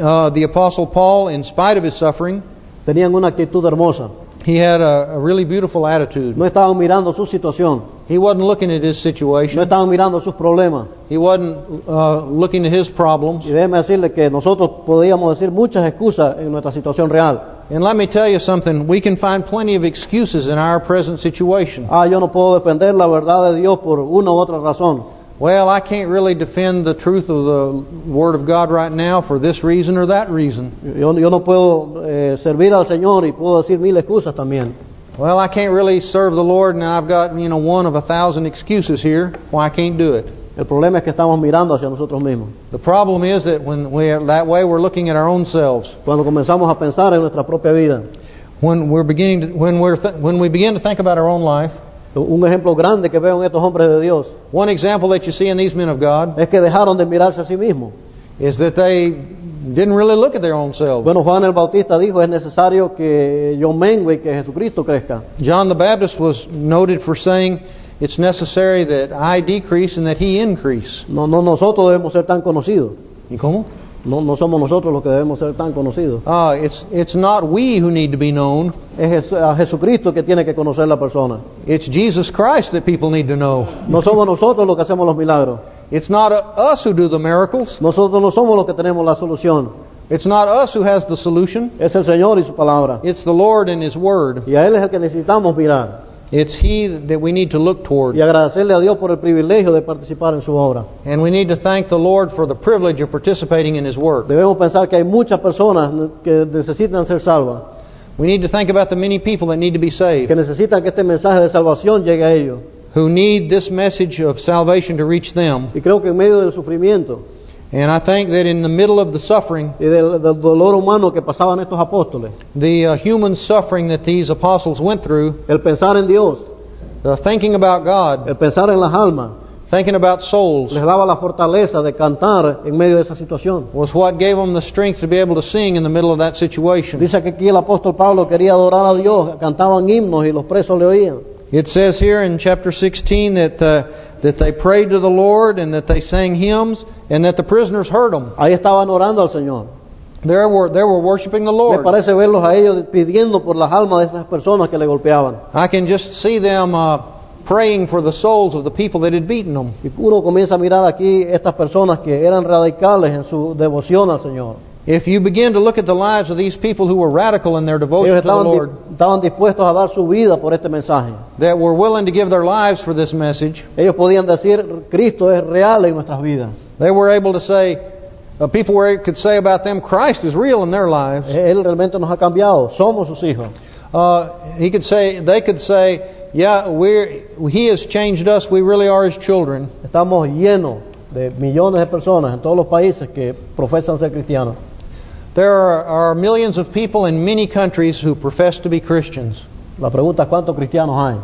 uh, the Apostle Paul, in spite of his suffering, tenían una actitud hermosa. He had a, a really beautiful attitude. No estaban mirando su situación, He wasn't looking at his no situation. mirando sus problemas. He wasn't uh, looking at his problems. Y déjeme decirle que nosotros podríamos decir muchas excusas en nuestra situación real. And let me tell you something, we can find plenty of excuses in our present situation. Ah, yo no puedo defender la verdad de Dios por una u otra razón. Well, I can't really defend the truth of the Word of God right now for this reason or that reason. Yo, yo no puedo eh, servir al Señor y puedo decir mil excusas también. Well, I can't really serve the Lord and I've got, you know, one of a thousand excuses here why I can't do it. El problema es que estamos mirando hacia nosotros mismos. The problem is that when we're that way, we're looking at our own selves. Cuando comenzamos a pensar en nuestra propia vida. When we're beginning to, when we're when we begin to think about our own life, Un ejemplo grande que veo en estos hombres de Dios one example that you see in these men of God es que dejaron de mirarse a sí mismos. is that they didn't really look at their own selves. Bueno, Juan el Bautista dijo, es necesario que yo mengue y que Jesucristo crezca. John the Baptist was noted for saying, "It's necessary that I decrease and that He increase." No, no nosotros debemos ser tan conocidos. ¿Y cómo? No, no somos nosotros los que debemos ser tan conocidos. Uh, it's it's not we who need to be known. Es a Jesucristo que tiene que conocer la persona. It's Jesus Christ that people need to know. No somos nosotros los que hacemos los milagros. It's not us who do the miracles. Nosotros no somos los que tenemos la solución. It's not us who has the solution. Es el Señor y su palabra. It's the Lord and His Word. Y a Él es el que necesitamos mirar. It's He that we need to look toward. Y agradecerle a Dios por el privilegio de participar en su obra. And we need to thank the Lord for the privilege of participating in His work. Debemos pensar que hay muchas personas que necesitan ser salvas. We need to think about the many people that need to be saved, Que necesitan que este mensaje de salvación llegue a ellos. who need this message of salvation to reach them. Y creo que en medio del sufrimiento And I think that in the middle of the suffering, y del, del dolor humano que pasaban estos apóstoles, the uh, human suffering that these apostles went through, el pensar en Dios, the thinking about God, el pensar en las almas, thinking about souls, les daba la fortaleza de cantar en medio de esa situación. was what gave them the strength to be able to sing in the middle of that situation. Dice que aquí el apóstol Pablo quería adorar a Dios, cantaban himnos y los presos le oían. It says here in chapter 16 that uh, that they prayed to the Lord and that they sang hymns and that the prisoners heard them. Ahí estaban orando al Señor. They were they were worshiping the Me Lord. parece verlos a ellos pidiendo por las almas de esas personas que le golpeaban. I can just see them uh, praying for the souls of the people that had beaten them. Y uno comienza a mirar aquí estas personas que eran radicales en su devoción al Señor. If you begin to look at the lives of these people who were radical in their devotion Ellos to the Lord, estaban dispuestos a dar su vida por este mensaje. that were willing to give their lives for this message, Ellos podían decir, Cristo es real en nuestras vidas. they were able to say, uh, people were, could say about them, Christ is real in their lives. Él realmente nos ha cambiado, somos sus hijos. Uh, he could say, they could say, yeah, we're, He has changed us. We really are His children. Estamos llenos de millones de personas en todos los países que profesan ser cristianos. There are, are millions of people in many countries who profess to be Christians. La pregunta es cuántos cristianos hay.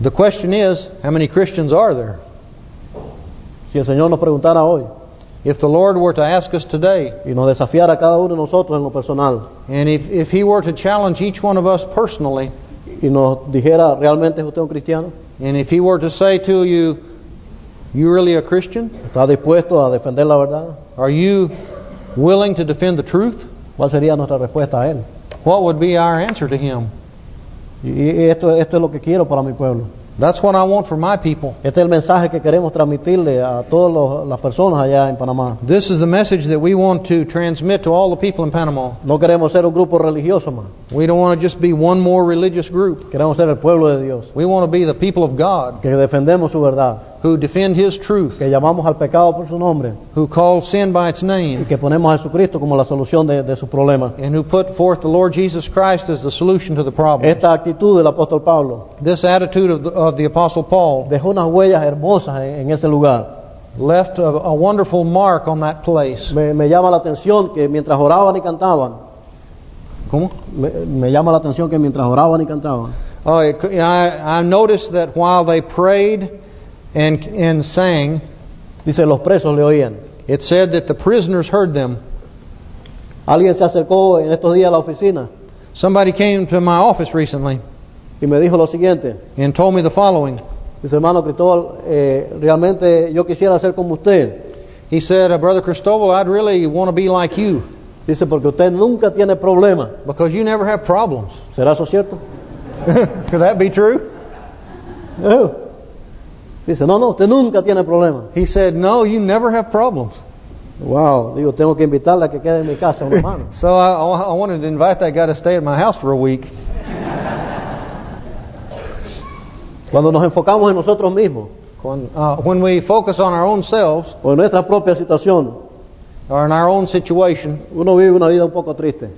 The question is, how many Christians are there? Si el Señor nos preguntara hoy If the Lord were to ask us today, y nos desafiara a cada uno de nosotros en lo personal and if, if He were to challenge each one of us personally, y nos dijera, ¿realmente es usted un cristiano? and if He were to say to you, you really a Christian? ¿Está dispuesto a defender la verdad? Are you willing to defend the truth? ¿Cuál sería nuestra respuesta a Él? What would be our answer to Him? Y esto, esto es lo que quiero para mi pueblo. That's what I want for my people. Este es el mensaje que queremos transmitirle a todas las personas allá en Panamá. This is the message that we want to transmit to all the people in Panama. No queremos ser un grupo religioso más. We don't want to just be one more religious group. Queremos ser el pueblo de Dios, We want to be the people of God que defendemos su verdad, who defend His truth, que llamamos al pecado por su nombre who call sin by its y name, que ponemos a Jesucristo como la solución de, de sus problemas. and who put forth the Lord Jesus Christ as the solution to the problem. Esta actitud del apóstol Pablo This attitude of the, of the Apostle Paul dejó unas huellas hermosas en, en ese lugar. left a, a wonderful mark on that place. Me, me llama la atención que mientras oraban y cantaban, me, me llama la atención que mientras oraban y cantaban, Oh, it, I, I noticed that while they prayed and and sang, dice los presos le oían. it said that the prisoners heard them. Alguien se acercó en estos días a la oficina Somebody came to my office recently y me dijo lo siguiente. and told me the following. Dice, hermano Cristóbal, eh, realmente yo quisiera ser como usted. He said, uh, Brother Cristobal, I'd really want to be like you Dice, porque usted nunca tiene problemas. because you never have problems. ¿Será eso cierto? Could that be true? Eh. Dice, no, no, usted nunca tiene problemas. He said, no, you never have problems. Wow, digo, tengo que invitarla a que quede en mi casa una mano. So I, I wanted to invite that guy to stay at my house for a week. Cuando nos enfocamos en nosotros mismos When, uh, when we focus on our own selves o en nuestra propia situación, or in our own situation, uno vive una vida un poco triste.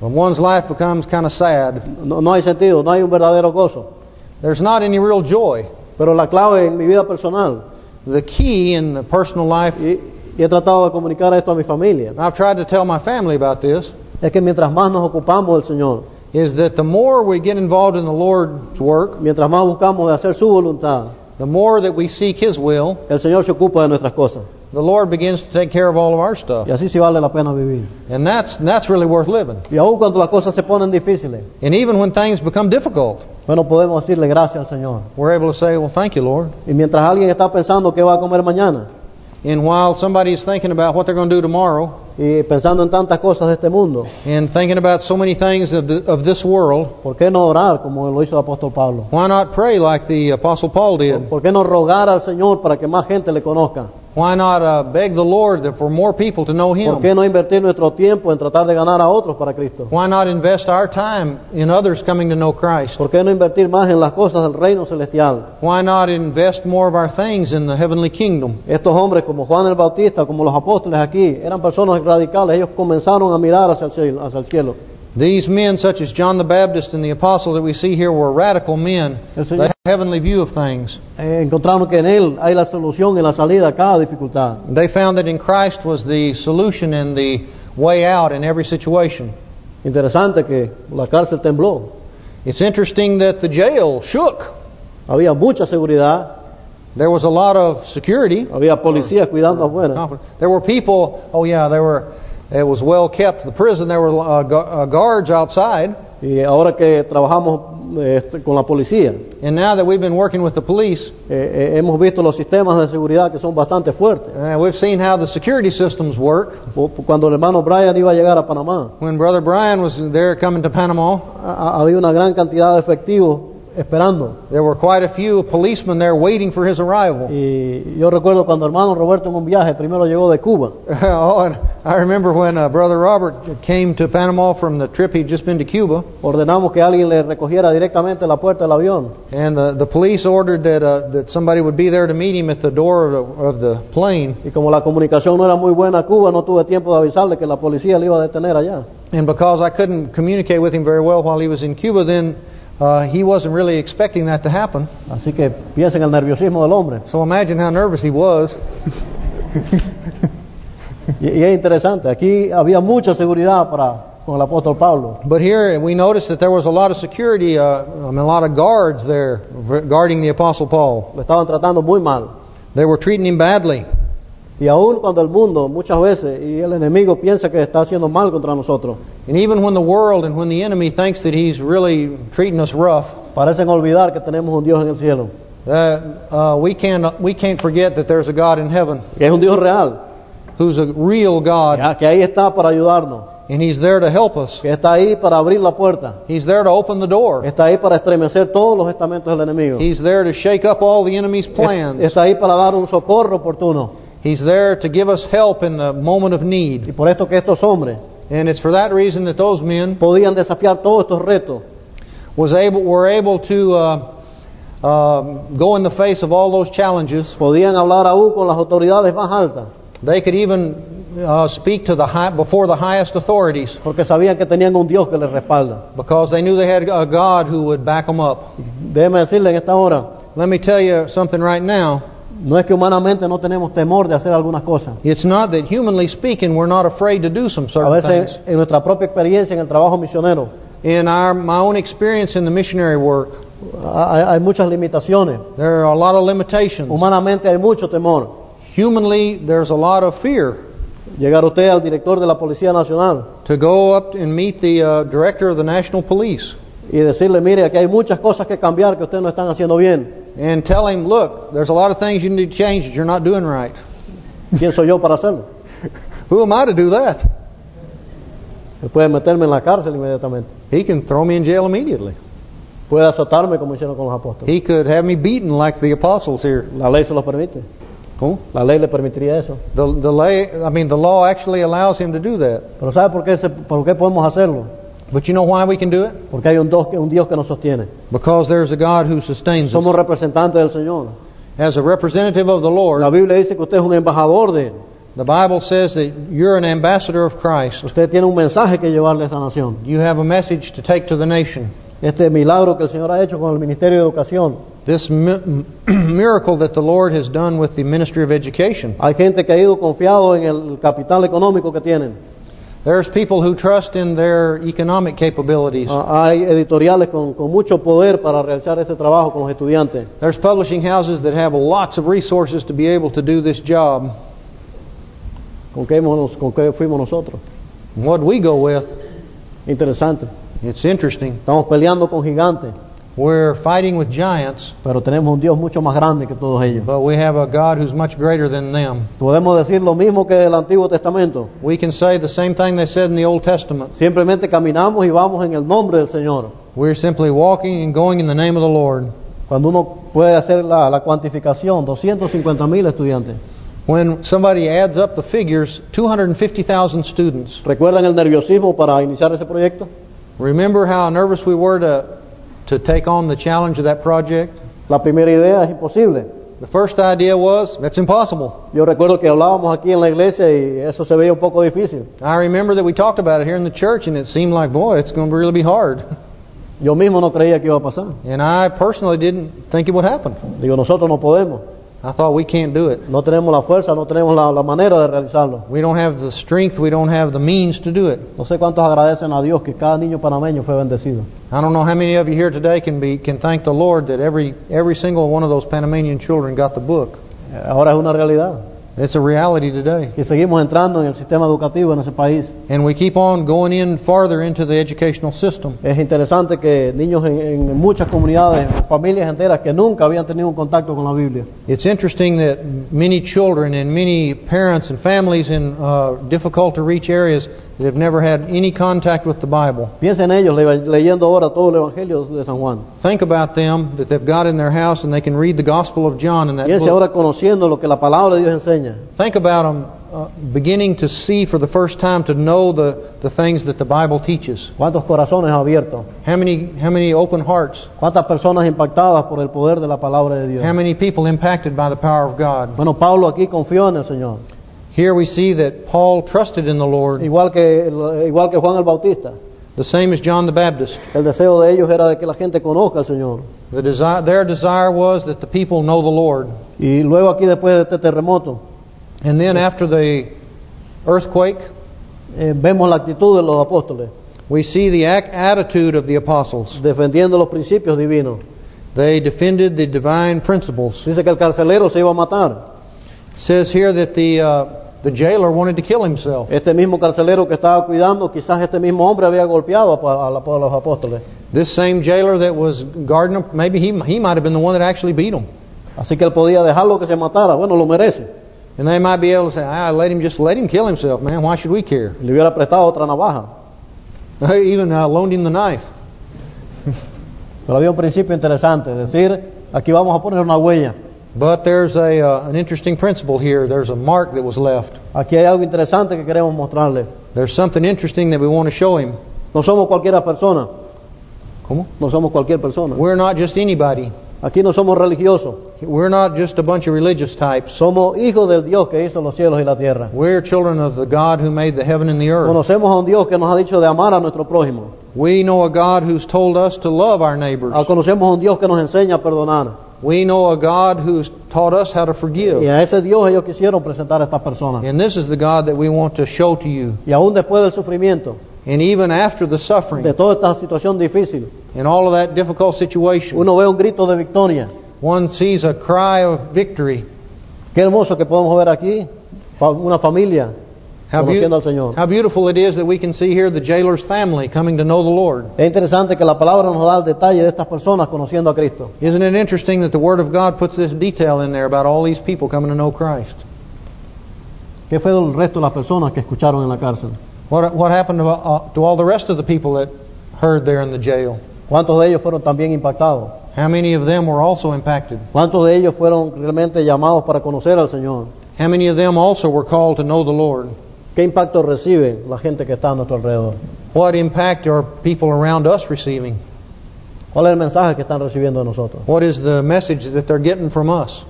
when one's life becomes kind of sad, No, no hay sentido, no hay un verdadero gozo. there's not any real joy. Pero la clave en mi vida personal, The key in the personal life, y, y he tratado de comunicar esto a mi familia, I've tried to tell my family about this, es que mientras más nos ocupamos del Señor, is that the more we get involved in the Lord's work, mientras más buscamos de hacer su voluntad, the more that we seek His will, el Señor se ocupa de nuestras cosas. The Lord begins to take care of all of our stuff. Y así sí vale la pena vivir. And that's that's really worth living. Y aun cuando las cosas se ponen difíciles, And even when things become difficult, bueno, podemos decirle gracias al Señor. we're able to say, well, thank you, Lord. Y mientras alguien está pensando qué va a comer mañana, And while somebody is thinking about what they're going to do tomorrow, y pensando en tantas cosas de este mundo, and thinking about so many things of, the, of this world, ¿por qué no orar como lo hizo el apóstol Pablo? why not pray like the Apostle Paul did? ¿Por qué no rogar al Señor para que más gente le conozca? Why not uh, beg the Lord for more people to know ¿Por Him? qué no invertir nuestro tiempo en tratar de ganar a otros para Cristo? Why not invest our time in others coming to know Christ? ¿Por qué no invertir más en las cosas del reino celestial? Why not invest more of our things in the heavenly kingdom? Estos hombres como Juan el Bautista, como los apóstoles aquí, eran personas radicales. Ellos comenzaron a mirar hacia el cielo. Hacia el cielo. These men, such as John the Baptist and the apostles that we see here, were radical men. They had a heavenly view of things. Encontraron que en Él hay la solución y la salida a cada dificultad. They found that in Christ was the solution and the way out in every situation. Interesante que la cárcel tembló. It's interesting that the jail shook. Había mucha seguridad, There was a lot of security. Había policías cuidando afuera. There were people. Oh yeah, there were. It was well kept. The prison. There were uh, uh, guards outside. Y ahora que trabajamos eh, con la policía, And now that we've been working with the police, eh, eh, hemos visto los sistemas de seguridad que son bastante fuertes. uh, we've seen how the security systems work. Cuando el hermano Brian iba a llegar a Panamá, When Brother Brian was there coming to Panama, había una gran cantidad de efectivos esperando. there were quite a few policemen there waiting for his arrival. Y yo recuerdo cuando hermano Roberto en un viaje primero llegó de Cuba. oh, and I remember when uh, Brother Robert came to Panama from the trip he'd just been to Cuba, Ordenamos que alguien le recogiera directamente la puerta del avión. and the, the police ordered that uh, that somebody would be there to meet him at the door of the, of the plane. Y como la comunicación no era muy buena a Cuba, no tuve tiempo de avisarle que la policía le iba a detener allá. And because I couldn't communicate with him very well while he was in Cuba, then uh, he wasn't really expecting that to happen. Así que piensen el nerviosismo del hombre. So imagine how nervous he was. Y, y es interesante, aquí había mucha seguridad para con el apóstol Pablo. But here we noticed that there was a lot of security, uh, I mean, a lot of guards there guarding the Apostle Paul. Lo estaban tratando muy mal. They were treating him badly. Y aún cuando el mundo muchas veces y el enemigo piensa que está haciendo mal contra nosotros, And even when the world and when the enemy thinks that he's really treating us rough, parecen olvidar que tenemos un Dios en el cielo. uh, uh, we can't we can't forget that there's a God in heaven Que es un Dios real, who's a real God, ya, que ahí está para ayudarnos, and He's there to help us. que está ahí para abrir la puerta, He's there to open the door. está ahí para estremecer todos los estamentos del enemigo. He's there to shake up all the enemy's plans. Está ahí para dar un socorro oportuno. He's there to give us help in the moment of Y need. por esto que estos hombres And it's for that reason that those men podían desafiar todos estos retos was able were able to uh, um go in the face of all those challenges. podían hablar aún con las autoridades más altas, They could even uh, speak to the high, before the highest authorities porque sabían que tenían un Dios que les respalda. because they knew they had a God who would back them up. Déjeme decirle en esta hora, Let me tell you something right now. No es que humanamente no tenemos temor de hacer algunas cosas. It's not that humanly speaking we're not afraid to do some A certain veces things. en nuestra propia experiencia en el trabajo misionero In our my own experience in the missionary work, hay, hay muchas limitaciones. there are a lot of limitations. Humanamente hay mucho temor. Humanly, there's a lot of fear Llegar usted al director de la Policía Nacional to go up and meet the uh, director of the National Police y decirle, mire, aquí hay muchas cosas que cambiar que ustedes no están haciendo bien. and tell him, look, there's a lot of things you need to change that you're not doing right. ¿Quién soy yo para hacerlo? Who am I to do that? Él puede meterme en la cárcel inmediatamente. He can throw me in jail immediately. Puede azotarme como hicieron con los apóstoles. He could have me beaten like the apostles here. La ley se lo permite. Cool. La ley le permitiría eso. The the lay, I mean, the law actually allows him to do that. Pero ¿sabe por qué, se- por qué podemos hacerlo? But you know why we can do it? Porque hay un Dios, un Dios que nos sostiene. Because there's a God who sustains Somos us. representantes del Señor. As a representative of the La Lord, Biblia dice que usted es un embajador de Él. the Bible says that you're an ambassador of Christ. Usted tiene un mensaje que llevarle a esa nación. You have a message to take to the nation. Este milagro que el Señor ha hecho con el Ministerio de Educación. This mi- miracle that the Lord has done with the Ministry of Education. Hay gente que ha ido confiado en el capital económico que tienen. There's people who trust in their economic capabilities. Ah, Hay editoriales con, con mucho poder para realizar ese trabajo con los estudiantes. There's publishing houses that have lots of resources to be able to do this job. ¿Con qué, hemos- con qué fuimos nosotros? What we go with, Interesante. it's interesting. Estamos peleando con gigantes, We're fighting with giants, pero tenemos un Dios mucho más grande que todos ellos. but we have a God who's much greater than them. Podemos decir lo mismo que el Antiguo Testamento. We can say the same thing they said in the Old Testament. Simplemente caminamos y vamos en el nombre del Señor. We're simply walking and going in the name of the Lord. Cuando uno puede hacer la, la cuantificación, 250 mil estudiantes. When somebody adds up the figures, 250,000 students. ¿Recuerdan el nerviosismo para iniciar ese proyecto? Remember how nervous we were to to take on the challenge of that project? La primera idea es imposible. The first idea was, that's impossible. Yo recuerdo que hablábamos aquí en la iglesia y eso se veía un poco difícil. I remember that we talked about it here in the church and it seemed like, boy, it's going to really be hard. Yo mismo no creía que iba a pasar. And I personally didn't think it would happen. Digo, nosotros no podemos. I thought we can't do it. No tenemos la fuerza, no tenemos la, la manera de realizarlo. We don't have the strength, we don't have the means to do it. No sé cuántos agradecen a Dios que cada niño panameño fue bendecido. I don't know how many of you here today can be can thank the Lord that every every single one of those Panamanian children got the book. Ahora es una realidad. It's a reality today. Y seguimos entrando en el sistema educativo en ese país. And we keep on going in farther into the educational system. Es interesante que niños en, en muchas comunidades, familias enteras que nunca habían tenido un contacto con la Biblia. It's interesting that many children and many parents and families in uh, difficult to reach areas that have never had any contact with the Bible. Piensen ellos le- leyendo ahora todo el Evangelio de San Juan. Think about them that they've got in their house and they can read the Gospel of John in that Piense book. ahora conociendo lo que la palabra de Dios enseña. Think about them uh, beginning to see for the first time to know the, the things that the Bible teaches. ¿Cuántos corazones abiertos? How many how many open hearts? ¿Cuántas personas impactadas por el poder de la palabra de Dios? How many people impacted by the power of God? Bueno, Pablo aquí confió en el Señor. Here we see that Paul trusted in the Lord, Igual que, igual que Juan el Bautista. the same as John the Baptist. El deseo de ellos era de que la gente conozca al Señor. The desire, their desire was that the people know the Lord. Y luego aquí después de este terremoto, And then after the earthquake, eh, vemos la actitud de los apóstoles, we see the attitude of the apostles. defendiendo los principios divinos. They defended the divine principles. Dice que el carcelero se iba a matar. It says here that the uh, the jailer wanted to kill himself. Este mismo carcelero que estaba cuidando, quizás este mismo hombre había golpeado a, a a los apóstoles. This same jailer that was guarding him, maybe he he might have been the one that actually beat him. Así que él podía dejarlo que se matara. Bueno, lo merece. And they might be able to say, "Ah, let him just let him kill himself, man. Why should we care?" Le hubiera prestado otra navaja. They even uh, loaned him the knife. Pero había un principio interesante, decir, aquí vamos a poner una huella. But there's a uh, an interesting principle here. There's a mark that was left. Aquí hay algo interesante que queremos mostrarle. There's something interesting that we want to show him. No somos cualquier persona. ¿Cómo? No somos cualquier persona. We're not just anybody. Aquí no somos religiosos. We're not just a bunch of religious types. Somos hijos del Dios que hizo los cielos y la tierra. We're children of the God who made the heaven and the earth. Conocemos a un Dios que nos ha dicho de amar a nuestro prójimo. We know a God who's told us to love our neighbors. Ah, Conocemos a un Dios que nos enseña a perdonar. We know a God who's taught us how to Y forgive. a ese Dios ellos quisieron presentar a estas personas. And this is the God that we want to show to you. Y aún después del sufrimiento, And even after the suffering de toda esta situación difícil, and all of that difficult situation, uno ve un grito de victoria. one sees a cry of victory. Qué hermoso que podemos ver aquí una familia How, conociendo al Señor. how beautiful it is that we can see here the jailer's family coming to know the Lord. Es interesante que la palabra nos da el detalle de estas personas conociendo a Cristo. Isn't it interesting that the Word of God puts this detail in there about all these people coming to know Christ? ¿Qué fue del resto de las personas que escucharon en la cárcel? What, what happened to, uh, to all the rest of the people that heard there in the jail? ¿Cuántos de ellos fueron también impactados? How many of them were also impacted? ¿Cuántos de ellos fueron realmente llamados para conocer al Señor? How many of them also were called to know the Lord? ¿Qué impacto recibe la gente que está a nuestro alrededor? What impact are people around us receiving? ¿Cuál es el mensaje que están recibiendo de nosotros? What is the message that they're getting from us?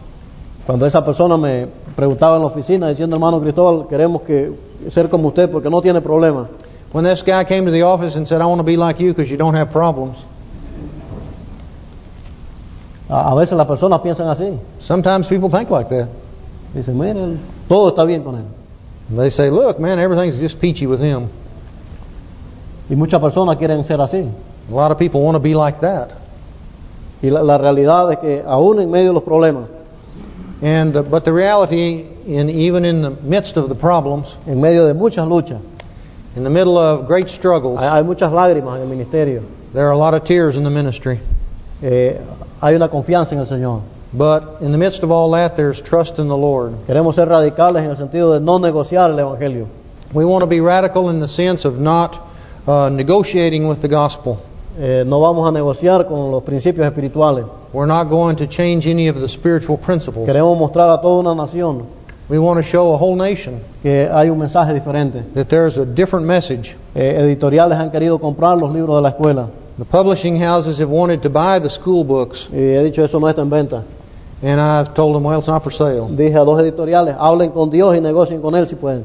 Cuando esa persona me preguntaba en la oficina diciendo, hermano Cristóbal, queremos que ser como usted porque no tiene problemas. When this guy came to the office and said, I want to be like you because you don't have problems, A, veces las personas piensan así. sometimes people think like that. Dicen, mire, todo está bien con él. They say, look, man, everything's just peachy with him. Y muchas personas quieren ser así. A lot of people want to be like that. Y la, la realidad es que aún en medio de los problemas, And the, But the reality, in even in the midst of the problems, en medio de muchas luchas, in the middle of great struggles, hay, hay muchas lágrimas en el ministerio. there are a lot of tears in the ministry. Eh, hay una confianza en el Señor. But in the midst of all that, there's trust in the Lord. Queremos ser radicales en el sentido de no negociar el Evangelio. We want to be radical in the sense of not uh, negotiating with the gospel. Eh, no vamos a negociar con los principios espirituales. We're not going to change any of the spiritual principles. Queremos mostrar a toda una nación We want to show a whole nation que hay un mensaje diferente. that there's a different message. Eh, editoriales han querido comprar los libros de la escuela. The publishing houses have wanted to buy the school books, Y he dicho, eso no está en venta. And I've told them, well, it's not for sale. Dije a dos editoriales, hablen con Dios y negocien con Él si pueden.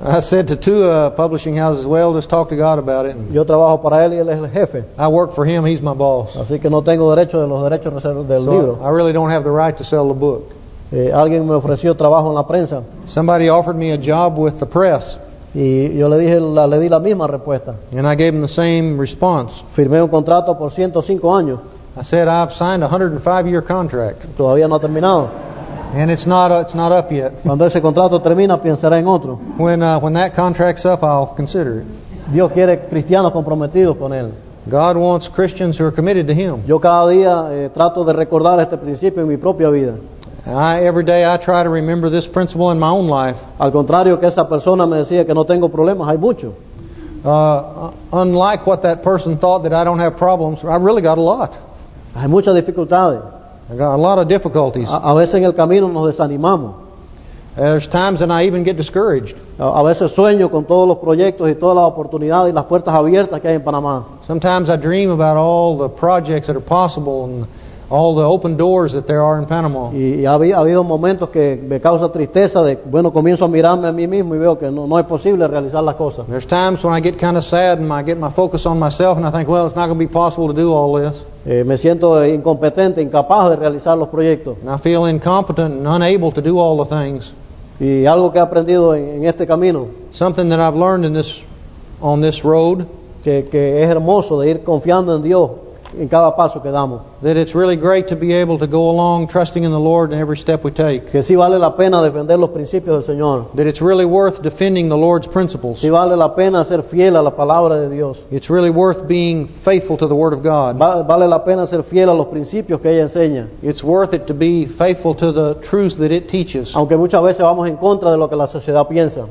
I said to two uh, publishing houses, well, just talk to God about it. Yo trabajo para Él y Él es el jefe. I work for Him; He's my boss. Así que no tengo derecho de los derechos del So libro. I really don't have the right to sell the book. Eh, alguien me ofreció trabajo en la prensa Somebody offered me a job with the press, y yo le dije la, le di la misma respuesta. and I gave them the same response. Firmé un contrato por 105 años, I said I've signed a 105-year contract, todavía no ha terminado. and it's not uh, it's not up yet. Cuando ese contrato termina pensará en otro. When uh, when that contract's up, I'll consider it. Dios quiere cristianos comprometidos con Él. God wants Christians who are committed to Him. Yo cada día eh, trato de recordar este principio en mi propia vida. I, every day I try to remember this principle in my own life. Al contrario que esa persona me decía que no tengo problemas, hay muchos. Uh, unlike what that person thought that I don't have problems, I really got a lot. Hay muchas dificultades. I got a lot of difficulties. A, a veces en el camino nos desanimamos. There's times that I even get discouraged. A, a veces sueño con todos los proyectos y todas las oportunidades y las puertas abiertas que hay en Panamá. Sometimes I dream about all the projects that are possible and all the open doors that there are in Panama. Y, y ha, habi- ha habido momentos que me causa tristeza de, bueno, comienzo a mirarme a mí mismo y veo que no, no es posible realizar las cosas. There's times when I get kind of sad and I get my focus on myself and I think, well, it's not going to be possible to do all this. Eh, me siento incompetente, incapaz de realizar los proyectos. And I feel incompetent and unable to do all the things. Y algo que he aprendido en, en este camino, Something that I've learned in this on this road que, que es hermoso de ir confiando en Dios en cada paso que damos. that it's really great to be able to go along trusting in the Lord in every step we take. Que sí vale la pena defender los principios del Señor. That it's really worth defending the Lord's principles. Sí vale la pena ser fiel a la palabra de Dios. It's really worth being faithful to the Word of God. Va- vale la pena ser fiel a los principios que ella enseña. It's worth it to be faithful to the truths that it teaches. Aunque muchas veces vamos en contra de lo que la sociedad piensa.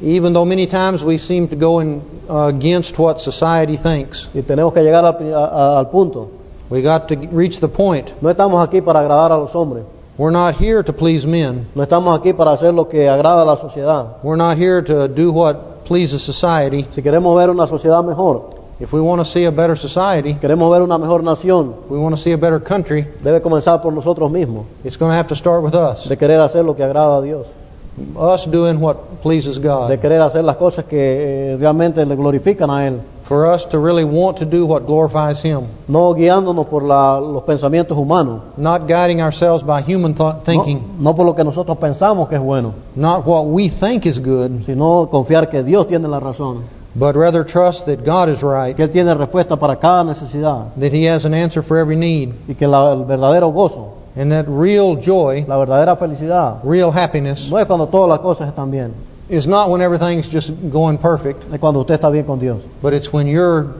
Even though many times we seem to go in, uh, against what society thinks. Y tenemos que llegar al, a- al punto. We got to reach the point. No estamos aquí para agradar a los hombres. We're not here to please men. No estamos aquí para hacer lo que agrada a la sociedad. We're not here to do what pleases society. Si queremos ver una sociedad mejor, If we want to see a better society, queremos ver una mejor nación, we want to see a better country, debe comenzar por nosotros mismos, it's going to have to start with us. de querer hacer lo que agrada a Dios, Us doing what pleases de God. querer hacer las cosas que eh, realmente le glorifican a Él, For us to really want to do what glorifies Him. no guiándonos por la- los pensamientos humanos, Not guiding ourselves by human thought no, thinking. no por lo que nosotros pensamos que es bueno, Not what we think is good, sino confiar que Dios tiene la razón, but rather trust that God is right. que Él tiene respuesta para cada necesidad That He has an answer for every need. y que la- el verdadero gozo, And that real joy, la verdadera felicidad, real happiness, no es cuando todas las cosas están bien, is not when everything's just going perfect, es cuando usted está bien con Dios. but it's when you're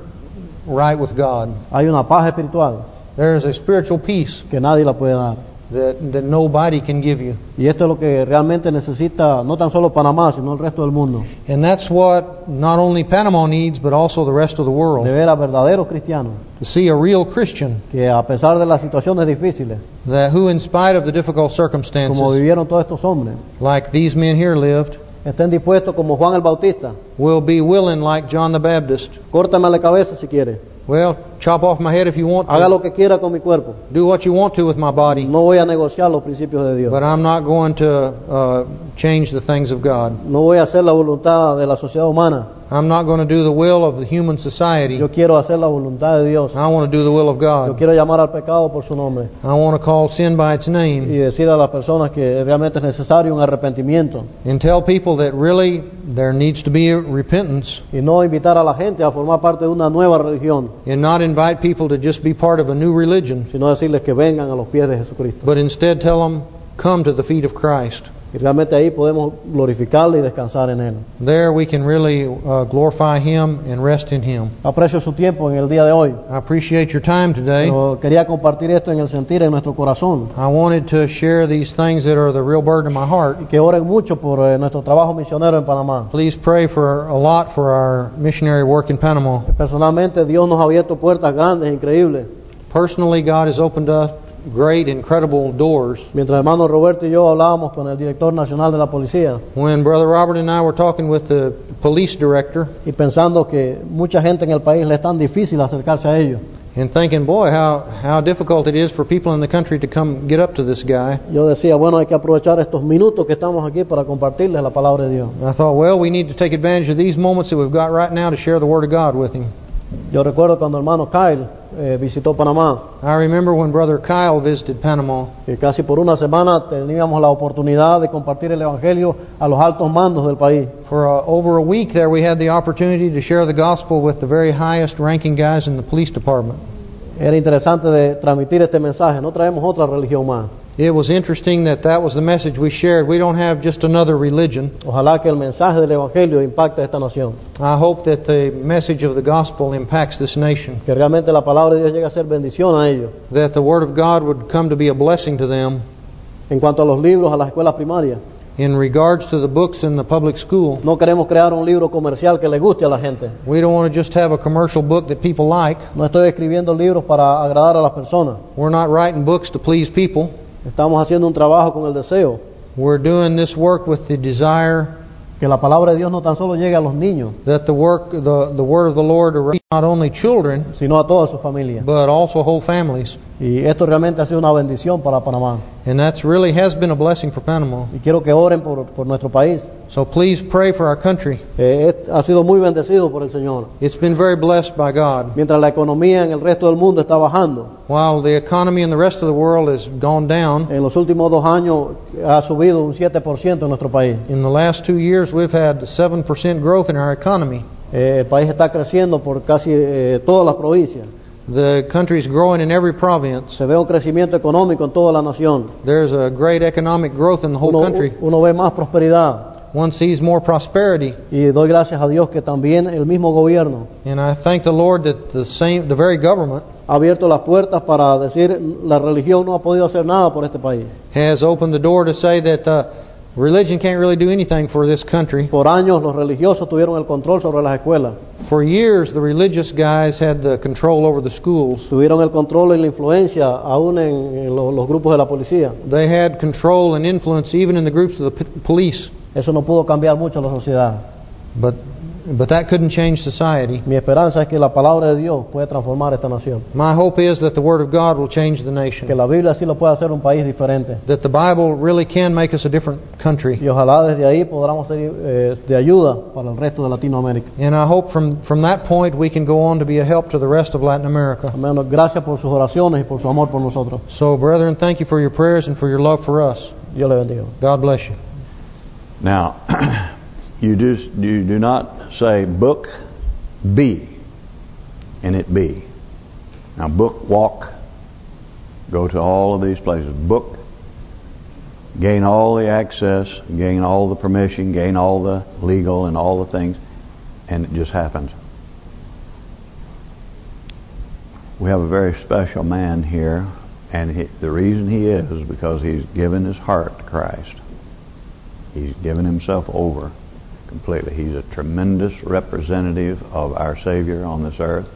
right with God. Hay una paz espiritual There is a spiritual peace que nadie la puede dar. That, that nobody can give you. Y esto es lo que realmente necesita no tan solo Panamá, sino el resto del mundo. And that's what not only Panama needs, but also the rest of the De world. ver a verdaderos cristianos To see a real Christian que a pesar de las situaciones difíciles, that who, in spite of the difficult como circumstances, vivieron todos estos hombres, like these men here lived, estén dispuestos como Juan el Bautista. will be willing, like John the Baptist. Córtame la cabeza si quiere. Well, chop off my head if you want Haga to. lo que quiera con mi cuerpo. Do what you want to with my body. No voy a negociar los principios de Dios. But I'm not going to uh, change the things of God. No voy a hacer la voluntad de la sociedad humana. I'm not going to do the will of the human society. Yo quiero hacer la voluntad de Dios. I want to do the will of Yo God. quiero llamar al pecado por su nombre I want to call sin by its y name decir a las personas que realmente es necesario un arrepentimiento and tell people that really there needs to be a repentance y no invitar a la gente a formar parte de una nueva religión, and not invite people to just be part of a new religion, sino decirles que vengan a los pies de Jesucristo. but instead tell them, come to the feet of Christ. Y realmente ahí podemos glorificarle y descansar en Él. There we can really uh, glorify Him and rest in Him. Aprecio su tiempo en el día de hoy, I appreciate your time today. pero quería compartir esto en el sentir en nuestro corazón I wanted to share these things that are the real burden of my heart. y que oren mucho por eh, nuestro trabajo misionero en Panamá. Please pray for a lot for our missionary work in Panama. Personalmente Dios nos ha abierto puertas grandes, increíbles. Personally, God has opened up great, incredible doors. Mientras hermano Roberto y yo hablábamos con el director nacional de la policía When Brother Robert and I were talking with the police director y pensando que mucha gente en el país le es tan difícil acercarse a ellos, and thinking, boy, how, how difficult it is for people in the country to come get up to this guy, yo decía, bueno, hay que aprovechar estos minutos que estamos aquí para compartirles la palabra de Dios. I thought, well, we need to take advantage of these moments that we've got right now to share the Word of God with him. Yo recuerdo cuando el hermano Kyle eh, visitó Panamá, I remember when Brother Kyle visited Panama. que casi por una semana teníamos la oportunidad de compartir el Evangelio a los altos mandos del país. For uh, over a week there, we had the opportunity to share the gospel with the very highest ranking guys in the police department. Era interesante de transmitir este mensaje, no traemos otra religión más. It was interesting that that was the message we shared. We don't have just another religion. Ojalá que el mensaje del Evangelio impacte esta nación, I hope that the message of the gospel impacts this nation. que realmente la palabra de Dios llegue a ser bendición a ellos. That the word of God would come to be a blessing to them En cuanto a los libros, a las escuelas primarias, in regards to the books in the public school. no queremos crear un libro comercial que le guste a la gente. We don't want to just have a commercial book that people like. No estoy escribiendo libros para agradar a las personas. We're not writing books to please people. Estamos haciendo un trabajo con el deseo We're doing this work with the desire que la palabra de Dios no tan solo llegue a los niños, that the work, the, the word of the Lord, not only children, sino a todas sus familias. but also whole families. Y esto realmente ha sido una bendición para Panamá. And that's really has been a blessing for Panama. Y quiero que oren por, por nuestro país. So please pray for our country. Eh, ha sido muy bendecido por el Señor. It's been very blessed by God. Mientras la economía en el resto del mundo está bajando, While the economy in the rest of the world has gone down, en los últimos dos años ha subido un 7% en nuestro país. in the last two years we've had 7% growth in our economy. Eh, el país está creciendo por casi eh, todas las provincias. The country's growing in every province. Se ve un crecimiento económico en toda la nación. There's a great economic growth in the whole Uno, country. uno ve más prosperidad. One sees more prosperity. Y doy gracias a Dios que también el mismo gobierno And I thank the Lord that the same, the very government ha abierto las puertas para decir la religión no ha podido hacer nada por este país. has opened the door to say that uh, religion can't really do anything for this country. Por años los religiosos tuvieron el control sobre las escuelas, For years, the religious guys had the control over the schools. tuvieron el control y la influencia aún en, los grupos de la policía. They had control and influence even in the groups of the police. Eso no pudo cambiar mucho la sociedad. But but that couldn't change society. Mi esperanza es que la palabra de Dios puede transformar esta nación. My hope is that the Word of God will change the Que nation. la Biblia sí lo pueda hacer un país diferente. That the Bible really can make us a different country. Y ojalá desde ahí podamos ser eh, de ayuda para el resto de Latinoamérica. And I hope from, from that point we can go on to be a help to the rest of Latin America. Hermanos, gracias por sus oraciones y por su amor por nosotros. So, brethren, thank you for your prayers and for your love for us. Dios le bendiga. God bless you. Now, you do you do not say book B and it be. Now, book walk. Go to all of these places. Book. Gain all the access. Gain all the permission. Gain all the legal and all the things, and it just happens. We have a very special man here, and he, the reason he is is because he's given his heart to Christ. He's given himself over completely. He's a tremendous representative of our Savior on this earth.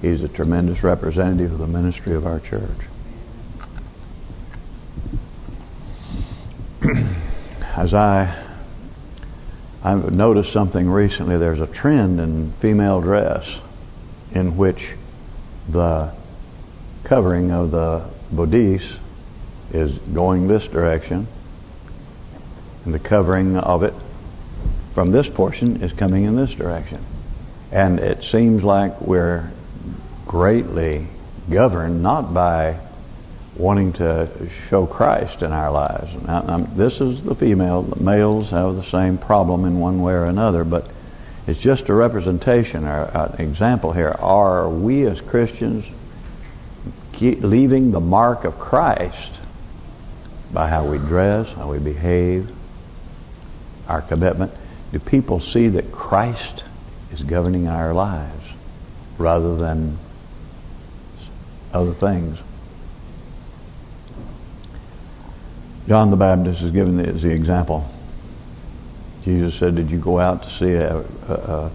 He's a tremendous representative of the ministry of our church. As I I've noticed something recently, there's a trend in female dress in which the covering of the bodice is going this direction and the covering of it from this portion is coming in this direction. And it seems like we're greatly governed not by wanting to show Christ in our lives. Now, this is the female. The males have the same problem in one way or another, but it's just a representation or an example here. Are we as Christians leaving the mark of Christ by how we dress, how we behave, our commitment? Do people see that Christ is governing our lives rather than other things? John the Baptist is given as the example. Jesus said, did you go out to see a, a,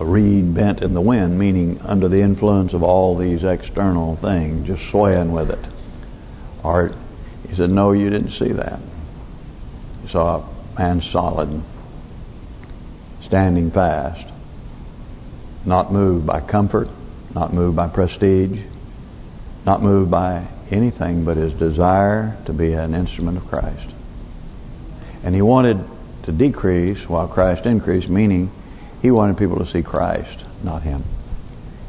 a reed bent in the wind, meaning under the influence of all these external things, just swaying with it? Or he said, no, you didn't see that. You saw a man solid, standing fast, not moved by comfort, not moved by prestige, not moved by anything but his desire to be an instrument of Christ. And he wanted to decrease while Christ increased, meaning he wanted people to see Christ, not him.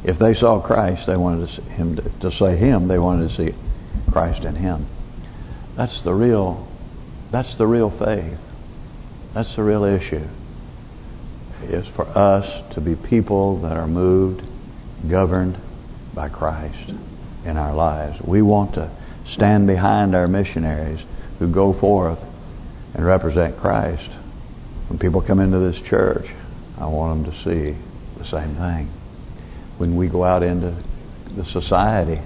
If they saw Christ, they wanted to see him to, to say him. They wanted to see Christ in him. That's the real. That's the real faith. That's the real issue. Is for us to be people that are moved, governed by Christ in our lives. We want to stand behind our missionaries who go forth and represent Christ. When people come into this church, I want them to see the same thing. When we go out into the society,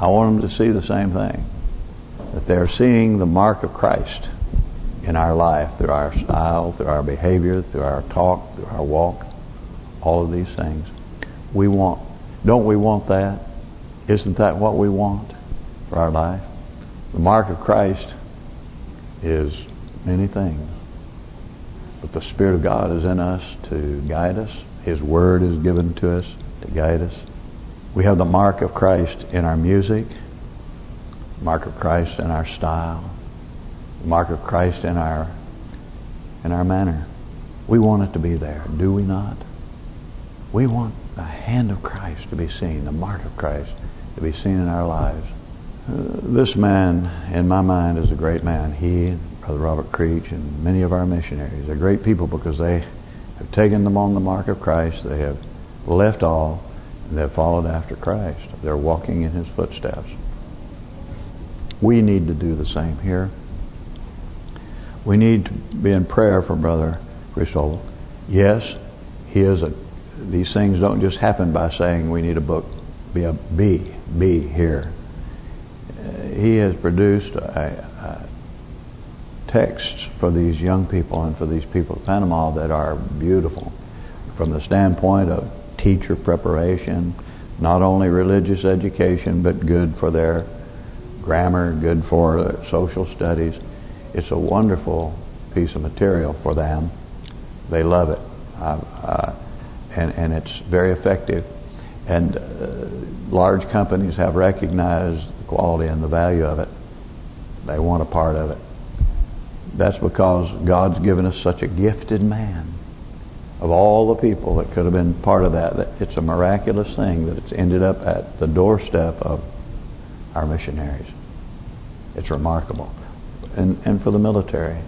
I want them to see the same thing. That they're seeing the mark of Christ in our life, through our style, through our behavior, through our talk, through our walk, all of these things. We want, don't we want that? Isn't that what we want for our life? The mark of Christ is many things. But the Spirit of God is in us to guide us. His Word is given to us to guide us. We have the mark of Christ in our music, mark of Christ in our style, mark of Christ in our in our manner. We want it to be there, do we not? We want the hand of Christ to be seen, the mark of Christ to be seen in our lives. Uh, this man, in my mind, is a great man. He Brother Robert Creech and many of our missionaries are great people because they have taken them on the mark of Christ. They have left all and they've followed after Christ. They're walking in His footsteps. We need to do the same here. We need to be in prayer for Brother Cristobal. Yes, he is a. These things don't just happen by saying we need a book. Be a be be here. Uh, he has produced a, a texts for these young people and for these people of Panama that are beautiful from the standpoint of teacher preparation, not only religious education, but good for their grammar, good for social studies. It's a wonderful piece of material for them. They love it. Uh, and, and it's very effective. And uh, large companies have recognized the quality and the value of it. They want a part of it. That's because God's given us such a gifted man. Of all the people that could have been part of that, that it's a miraculous thing that it's ended up at the doorstep of our missionaries. It's remarkable. And and for the military.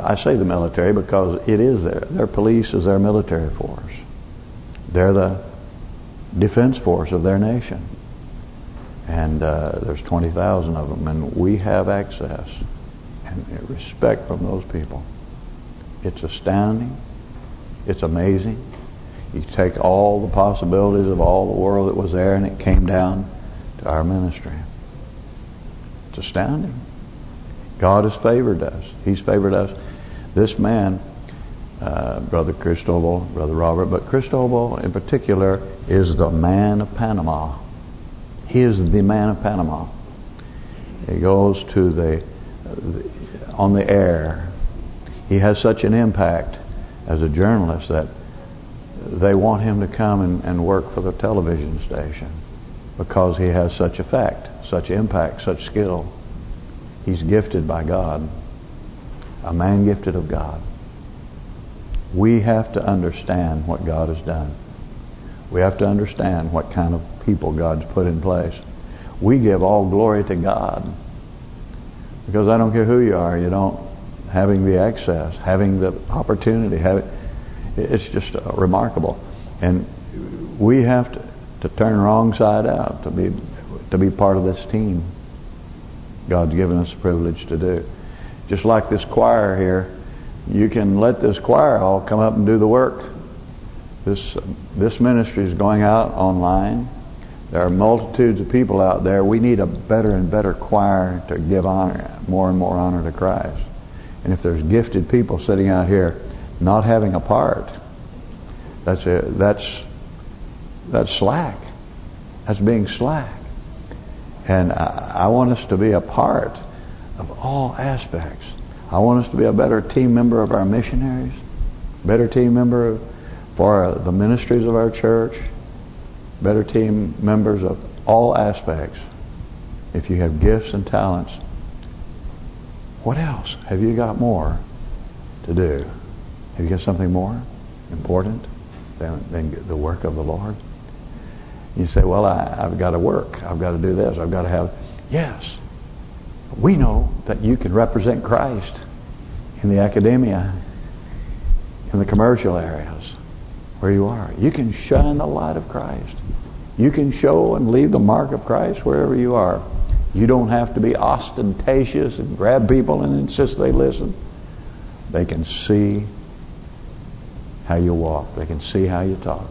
I say the military because it is there. Their police is their military force. They're the defense force of their nation. And uh, there's 20,000 of them, and we have access and respect from those people. It's astounding. It's amazing. You take all the possibilities of all the world that was there and it came down to our ministry. It's astounding. God has favored us. He's favored us. This man, uh, Brother Cristobal, Brother Robert, but Cristobal in particular is the man of Panama. He is the man of Panama. He goes to the on the air. He has such an impact as a journalist that they want him to come and, and work for the television station because he has such effect, such impact, such skill. He's gifted by God, a man gifted of God. We have to understand what God has done. We have to understand what kind of people God's put in place. We give all glory to God because I don't care who you are, you don't having the access, having the opportunity, it's just uh, remarkable. And we have to to turn wrong side out to be to be part of this team. God's given us the privilege to do. Just like this choir here, you can let this choir all come up and do the work. This this ministry is going out online. There are multitudes of people out there. We need a better and better choir to give honor, more and more honor to Christ. And if there's gifted people sitting out here not having a part, that's a, that's that's slack. That's being slack. And I, I want us to be a part of all aspects. I want us to be a better team member of our missionaries, better team member for the ministries of our church, better team members of all aspects. If you have gifts and talents, what else have you got more to do? Have you got something more important than, than the work of the Lord? You say, well, I, I've got to work. I've got to do this. I've got to have... Yes. We know that you can represent Christ in the academia, in the commercial areas, where you are. You can shine the light of Christ. You can show and leave the mark of Christ wherever you are. You don't have to be ostentatious and grab people and insist they listen. They can see how you walk. They can see how you talk.